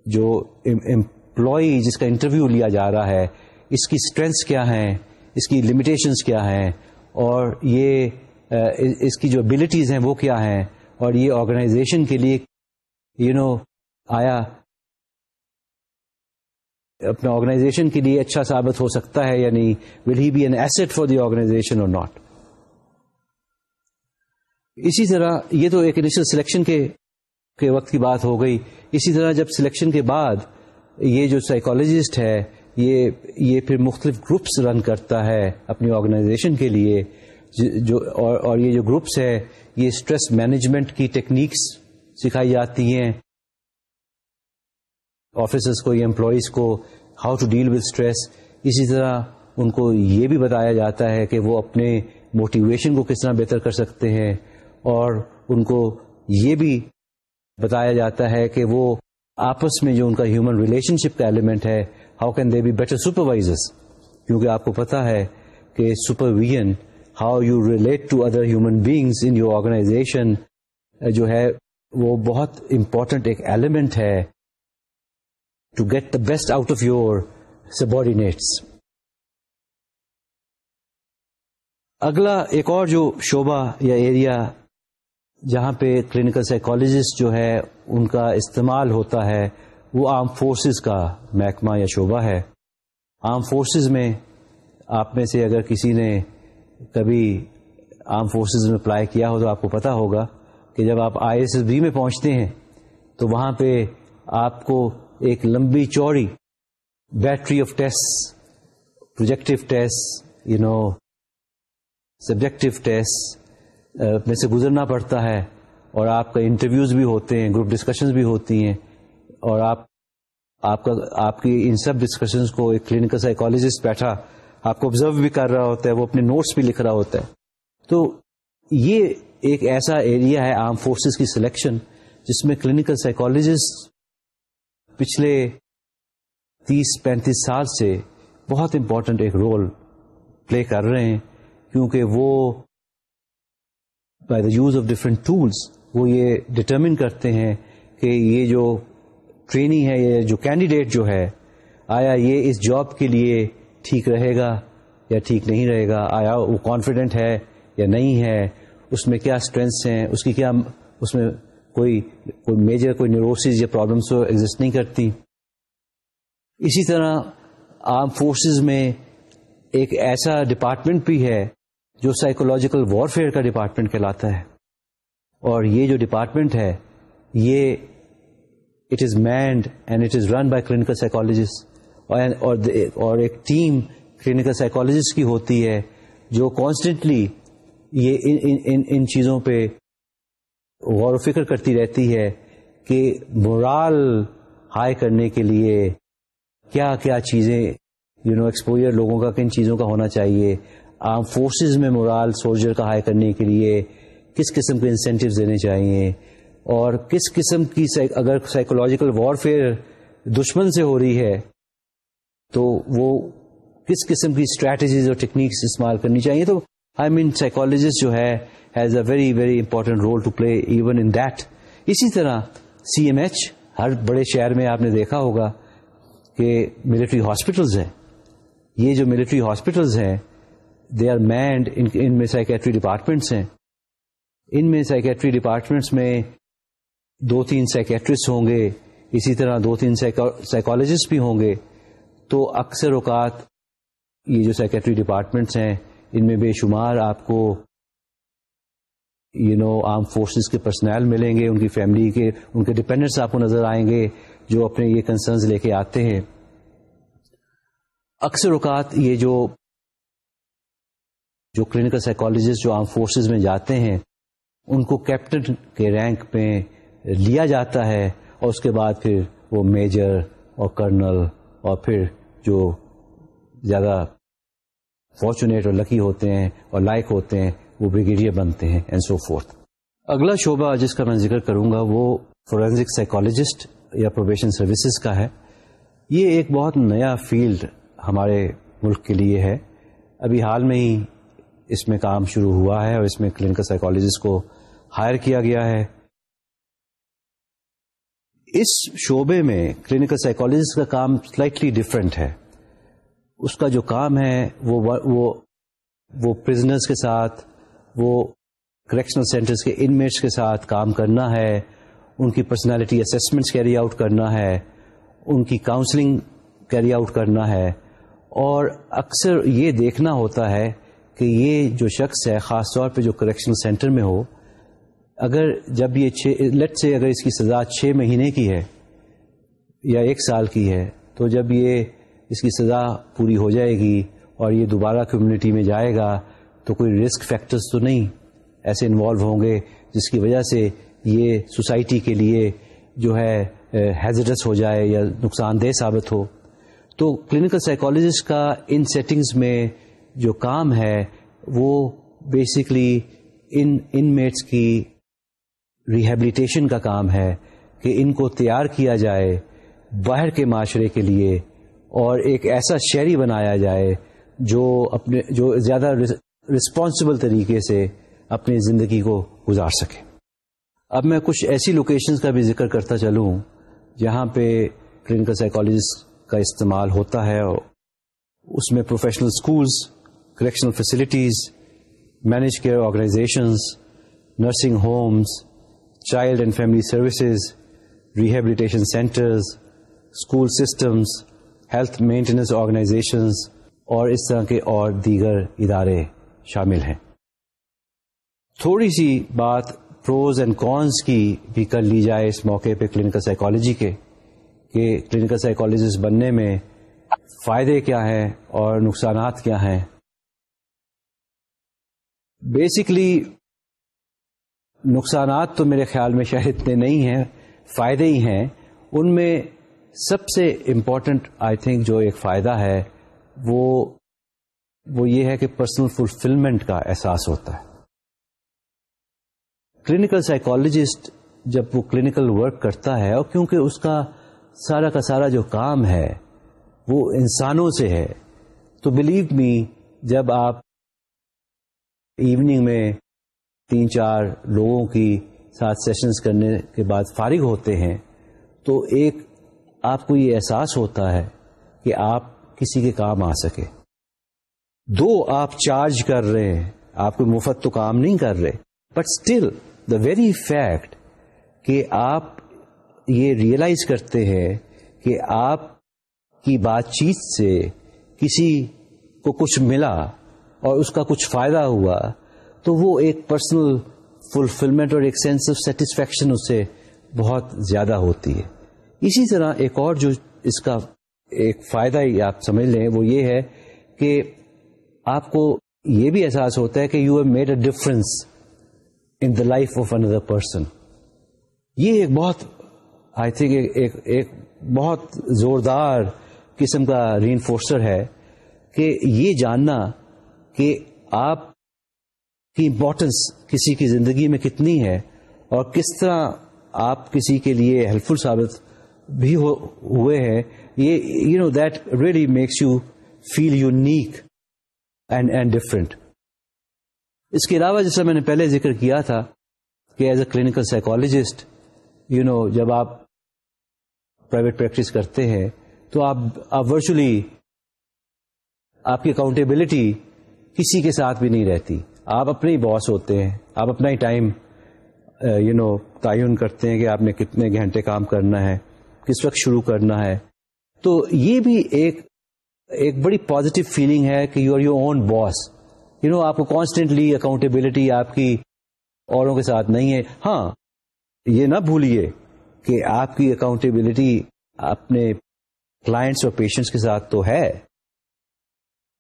جو امپلائی جس کا انٹرویو لیا جا رہا ہے، اس کی اسٹرینتھس کیا ہیں، اس کی لمیٹیشنس کیا ہیں۔ اور یہ اس کی جو ابلیٹیز ہیں، وہ کیا ہیں؟ اور یہ آرگنائزیشن کے لیے یو نو آیا، اپنا آرگنائزیشن کے لیے اچھا ثابت ہو سکتا ہے یعنی will he be an asset for the organisation or not اسی طرح، یہ تو ایک انیشل سلیکشن کے وقت کی بات ہو گئی۔ اسی طرح جب سلیکشن کے بعد یہ جو سائیکولوجسٹ ہے، یہ یہ پھر مختلف گروپس رن کرتا ہے اپنی آرگنائزیشن کے لیے۔ جی- جو اور اور یہ جو گروپس ہے یہ اسٹریس مینجمنٹ کی ٹیکنیکس سکھائی جاتی ہیں۔ آفیسرس کو یا امپلائیز کو how to deal with stress اسی طرح ان کو یہ بھی بتایا جاتا ہے کہ وہ اپنے موٹیویشن کو کس طرح بہتر کر سکتے ہیں۔ اور ان کو یہ بھی بتایا جاتا ہے کہ وہ آپس میں جو ان کا ہیومن ریلیشن شپ کا ایلیمنٹ ہے how can they be better supervisors کیونکہ آپ کو پتا ہے کہ supervision how you relate to other human beings in your organisation جو ہے، وہ بہت امپورٹنٹ ایک ایلیمنٹ ہے to get the best out of your subordinates اگلا ایک اور جو شعبہ یا ایریا جہاں پہ کلینکل سائیکولوجسٹ جو ہے، ان کا استعمال ہوتا ہے، وہ آرم فورسز کا محکمہ یا شعبہ ہے۔ آرم فورسز میں آپ میں سے اگر کسی نے کبھی آرم فورسز میں اپلائی کیا ہو تو آپ کو پتا ہوگا کہ جب آپ آئی ایس ایس بی میں پہنچتے ہیں تو وہاں پہ آپ کو ایک لمبی چوڑی battery of test projective test you know subjective test میں سے گزرنا پڑتا ہے اور آپ کا انٹرویوز بھی ہوتے ہیں گروپ ڈسکشنز بھی ہوتی ہیں اور آپ آپ کا، آپ کی ان سب ڈسکشنز کو ایک کلینکل سائیکولوجسٹ بیٹھا آپ کو آبزرو بھی کر رہا ہوتا ہے، وہ اپنے نوٹس بھی لکھ رہا ہوتا ہے۔ تو یہ ایک ایسا ایریا ہے آرم فورسز کی سلیکشن جس میں کلینکل سائیکولوجسٹ پچھلے تیس پینتیس سال سے بہت امپورٹنٹ ایک رول پلے کر رہے ہیں، کیونکہ وہ by the use of different tools وہ یہ ڈٹرمن کرتے ہیں کہ یہ جو ٹریننگ ہے یا جو کینڈیڈیٹ جو ہے، آیا یہ اس جاب کے لیے ٹھیک رہے گا یا ٹھیک نہیں رہے گا؟ آیا وہ کانفیڈنٹ ہے یا نہیں ہے؟ اس میں کیا اسٹرینگس ہیں؟ اس کی کیا اس میں کوئی کوئی میجر کوئی نیوروسز یا پرابلمس ایگزٹ نہیں کرتی۔ اسی طرح آرم فورسز میں ایک ایسا ڈپارٹمنٹ بھی ہے جو سائیکولوجیکل وارفیئر کا ڈپارٹمنٹ کہلاتا ہے۔ اور یہ جو ڈپارٹمنٹ ہے، یہ it is manned and it is run by clinical psychologist اور ایک ٹیم کلینکل سائیکولوجسٹ کی ہوتی ہے جو کانسٹنٹلی یہ ان چیزوں پہ غور و فکر کرتی رہتی ہے کہ مورال ہائی کرنے کے لیے کیا کیا چیزیں یو نو ایکسپوئر لوگوں کا کن چیزوں کا ہونا چاہیے۔ آرم فورسز میں مورال سولجر کا ہائی کرنے کے لیے کس قسم کے انسینٹیو دینے چاہیے؟ اور کس قسم کی اگر سائیکولوجیکل وارفیئر دشمن سے ہو رہی ہے تو وہ کس قسم کی اسٹریٹجیز اور ٹیکنیکس استعمال کرنی چاہیے؟ تو آئی مین سائیکولوجسٹ جو ہے has a very very important role to play even in that اسی طرح سی ایم ایچ ہر بڑے شہر میں آپ نے دیکھا ہوگا کہ ملٹری ہاسپٹلز ہیں۔ یہ جو ملٹری ہاسپٹلز ہیں دے آر مینڈ ان میں سائکیٹری ڈپارٹمنٹس ہیں۔ ان میں سائکیٹری ڈپارٹمنٹس میں دو تین سائکیٹرسٹ ہوں گے، اسی طرح دو تین سائیکولوجسٹ بھی ہوں گے۔ تو اکثر اوقات یہ جو سیکرٹری ڈپارٹمنٹس ہیں، ان میں بے شمار آپ کو یو نو آرم فورسز کے پرسنل ملیں گے، ان کی فیملی کے، ان کے ڈپینڈنٹس آپ کو نظر آئیں گے جو اپنے یہ کنسرنز لے کے آتے ہیں۔ اکثر اوقات یہ جو جو کلینکل سائیکولوجسٹ جو آرم فورسز میں جاتے ہیں، ان کو کیپٹن کے رینک پہ لیا جاتا ہے اور اس کے بعد پھر وہ میجر اور کرنل اور پھر جو زیادہ فارچونیٹ اور لکی ہوتے ہیں اور لائق ہوتے ہیں، وہ بریگیڈیئر بنتے ہیں اینڈ سو فورتھ اگلا شعبہ جس کا میں ذکر کروں گا، وہ فورینسک سائیکولوجسٹ یا پروبیشن سروسز کا ہے۔ یہ ایک بہت نیا فیلڈ ہمارے ملک کے لیے ہے۔ ابھی حال میں ہی اس میں کام شروع ہوا ہے اور اس میں کلینکل سائیکولوجسٹ کو ہائر کیا گیا ہے۔ اس شعبے میں کلینکل سائیکولوجسٹ کا کام سلائٹلی ڈفرینٹ ہے۔ اس کا جو کام ہے وہ وہ وہ پرزنرس کے ساتھ، وہ کریکشنل سینٹرز کے انمیٹس کے ساتھ کام کرنا ہے، ان کی پرسنالٹی اسسمنٹس کیری آؤٹ کرنا ہے، ان کی کاؤنسلنگ کیری آؤٹ کرنا ہے۔ اور اکثر یہ دیکھنا ہوتا ہے کہ یہ جو شخص ہے، خاص طور پہ جو کریکشنل سینٹر میں ہو اگر جب یہ چھ لٹ سے اگر اس کی سزا چھ مہینے کی ہے یا ایک سال کی ہے، تو جب یہ اس کی سزا پوری ہو جائے گی اور یہ دوبارہ کمیونٹی میں جائے گا، تو کوئی رسک فیکٹرز تو نہیں ایسے انوالو ہوں گے، جس کی وجہ سے یہ سوسائٹی کے لیے جو ہے ہیزڈس ہو جائے یا نقصان دہ ثابت ہو۔ تو کلینکل سائیکولوجسٹ کا ان سیٹنگز میں جو کام ہے، وہ بیسکلی ان ان میٹس کی ریہیبلیٹیشن کا کام ہے کہ ان کو تیار کیا جائے باہر کے معاشرے کے لیے اور ایک ایسا شہری بنایا جائے جو اپنے جو زیادہ رسپانسبل طریقے سے اپنی زندگی کو گزار سکے۔ اب میں کچھ ایسی لوکیشنز کا بھی ذکر کرتا چلوں جہاں پہ کلینکل سائیکالوجسٹ کا استعمال ہوتا ہے اس میں professional schools correctional facilities manage care organisations nursing homes child and family services rehabilitation centres school systems health maintenance organisations اور اس طرح کے اور دیگر ادارے شامل ہیں۔ تھوڑی سی بات پروز اینڈ کونس کی بھی کر لی جائے اس موقع پہ کلینکل سائیکالوجی کے کہ کلینکل سائیکالوجسٹ بننے میں فائدے کیا ہیں اور نقصانات کیا ہیں۔ بیسکلی نقصانات تو میرے خیال میں شاید اتنے نہیں ہیں، فائدے ہی ہیں۔ ان میں سب سے امپورٹنٹ آئی تھنک جو ایک فائدہ ہے، وہ وہ یہ ہے کہ پرسنل فلفلمنٹ کا احساس ہوتا ہے۔ کلینکل سائیکولوجسٹ جب وہ کلینکل ورک کرتا ہے، اور کیونکہ اس کا سارا کا سارا جو کام ہے، وہ انسانوں سے ہے۔ تو بلیو می جب آپ ایوننگ میں تین چار لوگوں کی ساتھ سیشنز کرنے کے بعد فارغ ہوتے ہیں، تو ایک آپ کو یہ احساس ہوتا ہے کہ آپ کسی کے کام آ سکے۔ دو، آپ چارج کر رہے ہیں، آپ کو مفت تو کام نہیں کر رہے۔ But still the very fact کہ آپ یہ ریئلائز کرتے ہیں کہ آپ کی بات چیت سے کسی کو کچھ ملا اور اس کا کچھ فائدہ ہوا تو وہ ایک پرسنل فلفلمنٹ اور ایک سینس آف سیٹسفیکشن اس سے بہت زیادہ ہوتی ہے۔ اسی طرح ایک اور جو اس کا ایک فائدہ ہی آپ سمجھ لیں، وہ یہ ہے کہ آپ کو یہ بھی احساس ہوتا ہے کہ you have made a difference in the life of another person یہ ایک بہت آئی تھنک ایک ایک بہت زوردار قسم کا ری انفورسر ہے کہ یہ جاننا کہ آپ کی امپورٹنس کسی کی زندگی میں کتنی ہے اور کس طرح آپ کسی کے لیے ہیلپ فل ثابت بھی ہوئے ہیں، یہ you know that really makes you feel unique and and different اس کے علاوہ جیسا میں نے پہلے ذکر کیا تھا کہ as a clinical psychologist you know جب آپ پرائیویٹ پریکٹس کرتے ہیں، تو آپ آپ ورچولی آپ کی اکاؤنٹیبلٹی کسی کے ساتھ بھی نہیں رہتی۔ آپ اپنے ہی باس ہوتے ہیں۔ آپ اپنا ہی ٹائم یو نو تعین کرتے ہیں کہ آپ نے کتنے گھنٹے کام کرنا ہے، کس وقت شروع کرنا ہے۔ تو یہ بھی ایک ایک بڑی پازیٹو فیلنگ ہے کہ you are your own boss you know آپ کو کانسٹینٹلی اکاؤنٹیبلٹی آپ کی اوروں کے ساتھ نہیں ہے۔ ہاں یہ نہ بھولیے کہ آپ کی اکاؤنٹیبلٹی اپنے کلائنٹس اور پیشنٹس کے ساتھ تو ہے۔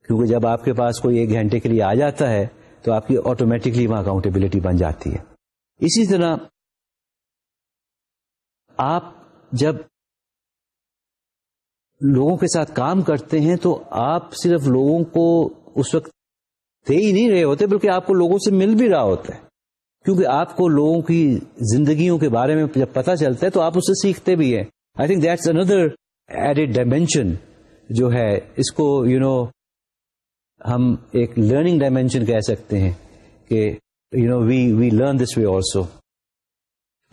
کیونکہ جب آپ کے پاس کوئی ایک گھنٹے کے لیے آ جاتا ہے تو آپ کی آٹومیٹکلی وہاں اکاؤنٹیبلٹی بن جاتی ہے۔ اسی طرح آپ جب لوگوں کے ساتھ کام کرتے ہیں تو آپ صرف لوگوں کو اس وقت دے ہی نہیں رہے ہوتے بلکہ آپ کو لوگوں سے مل بھی رہا ہوتا ہے۔ کیونکہ آپ کو لوگوں کی زندگیوں کے بارے میں جب پتا چلتا ہے تو آپ اسے سیکھتے بھی ہیں۔ I think that's another added dimension جو ہے اس کو یو you نو know, ہم ایک لرننگ ڈائمینشن کہہ سکتے ہیں کہ you know we we learn this way also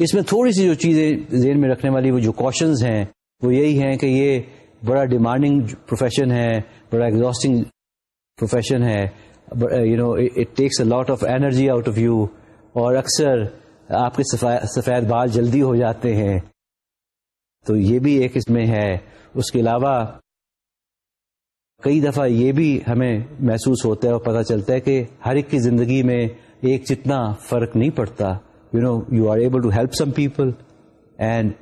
اس میں تھوڑی سی جو چیزیں ذہن میں رکھنے والی وہ جو کوشچنز ہیں، وہ یہی ہیں کہ یہ بڑا ڈیمانڈنگ پروفیشن ہے، بڑا ایگزاسٹنگ پروفیشن ہے you know it takes a lot of energy out of you اور اکثر آپ کے سفید بال جلدی ہو جاتے ہیں۔ تو یہ بھی ایک اس میں ہے۔ اس کے علاوہ کئی دفعہ یہ بھی ہمیں محسوس ہوتا ہے اور پتہ چلتا ہے کہ ہر ایک کی زندگی میں ایک جتنا فرق نہیں پڑتا۔ You know you are able to help some people and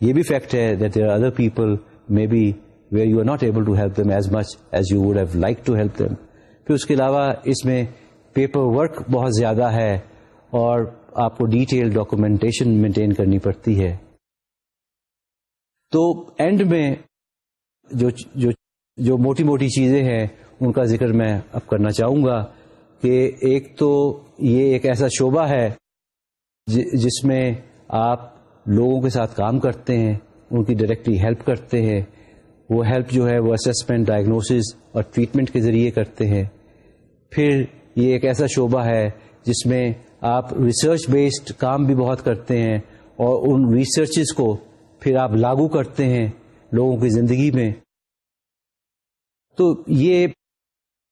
یہ بھی فیکٹ ہے that there other people may be where you are not able to help them as much as you would have like to help them پھر اس کے علاوہ اس میں پیپر ورک بہت زیادہ ہے اور آپ کو ڈیٹیل ڈاکومینٹیشن مینٹین کرنی پڑتی ہے تو اینڈ میں جو جو جو موٹی موٹی چیزیں ہیں، ان کا ذکر میں اب کرنا چاہوں گا کہ ایک تو یہ ایک ایسا شعبہ ہے جس میں آپ لوگوں کے ساتھ کام کرتے ہیں، ان کی ڈائریکٹلی ہیلپ کرتے ہیں۔ وہ ہیلپ جو ہے، وہ اسسمنٹ ڈائگنوسز اور ٹریٹمنٹ کے ذریعے کرتے ہیں۔ پھر یہ ایک ایسا شعبہ ہے جس میں آپ ریسرچ بیسڈ کام بھی بہت کرتے ہیں اور ان ریسرچز کو پھر آپ لاگو کرتے ہیں لوگوں کی زندگی میں۔ تو یہ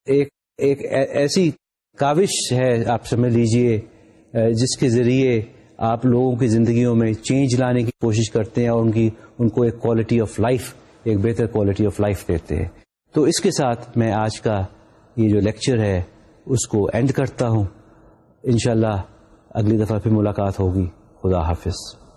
ایک ایک ایسی کاوش ہے آپ سمجھ لیجیے جس کے ذریعے آپ لوگوں کی زندگیوں میں چینج لانے کی کوشش کرتے ہیں اور ان کی، ان کو ایک کوالٹی آف لائف ایک بہتر کوالٹی آف لائف دیتے ہیں۔ تو اس کے ساتھ میں آج کا یہ جو لیکچر ہے، اس کو اینڈ کرتا ہوں۔ انشاءاللہ اگلی دفعہ پھر ملاقات ہوگی۔ خدا حافظ۔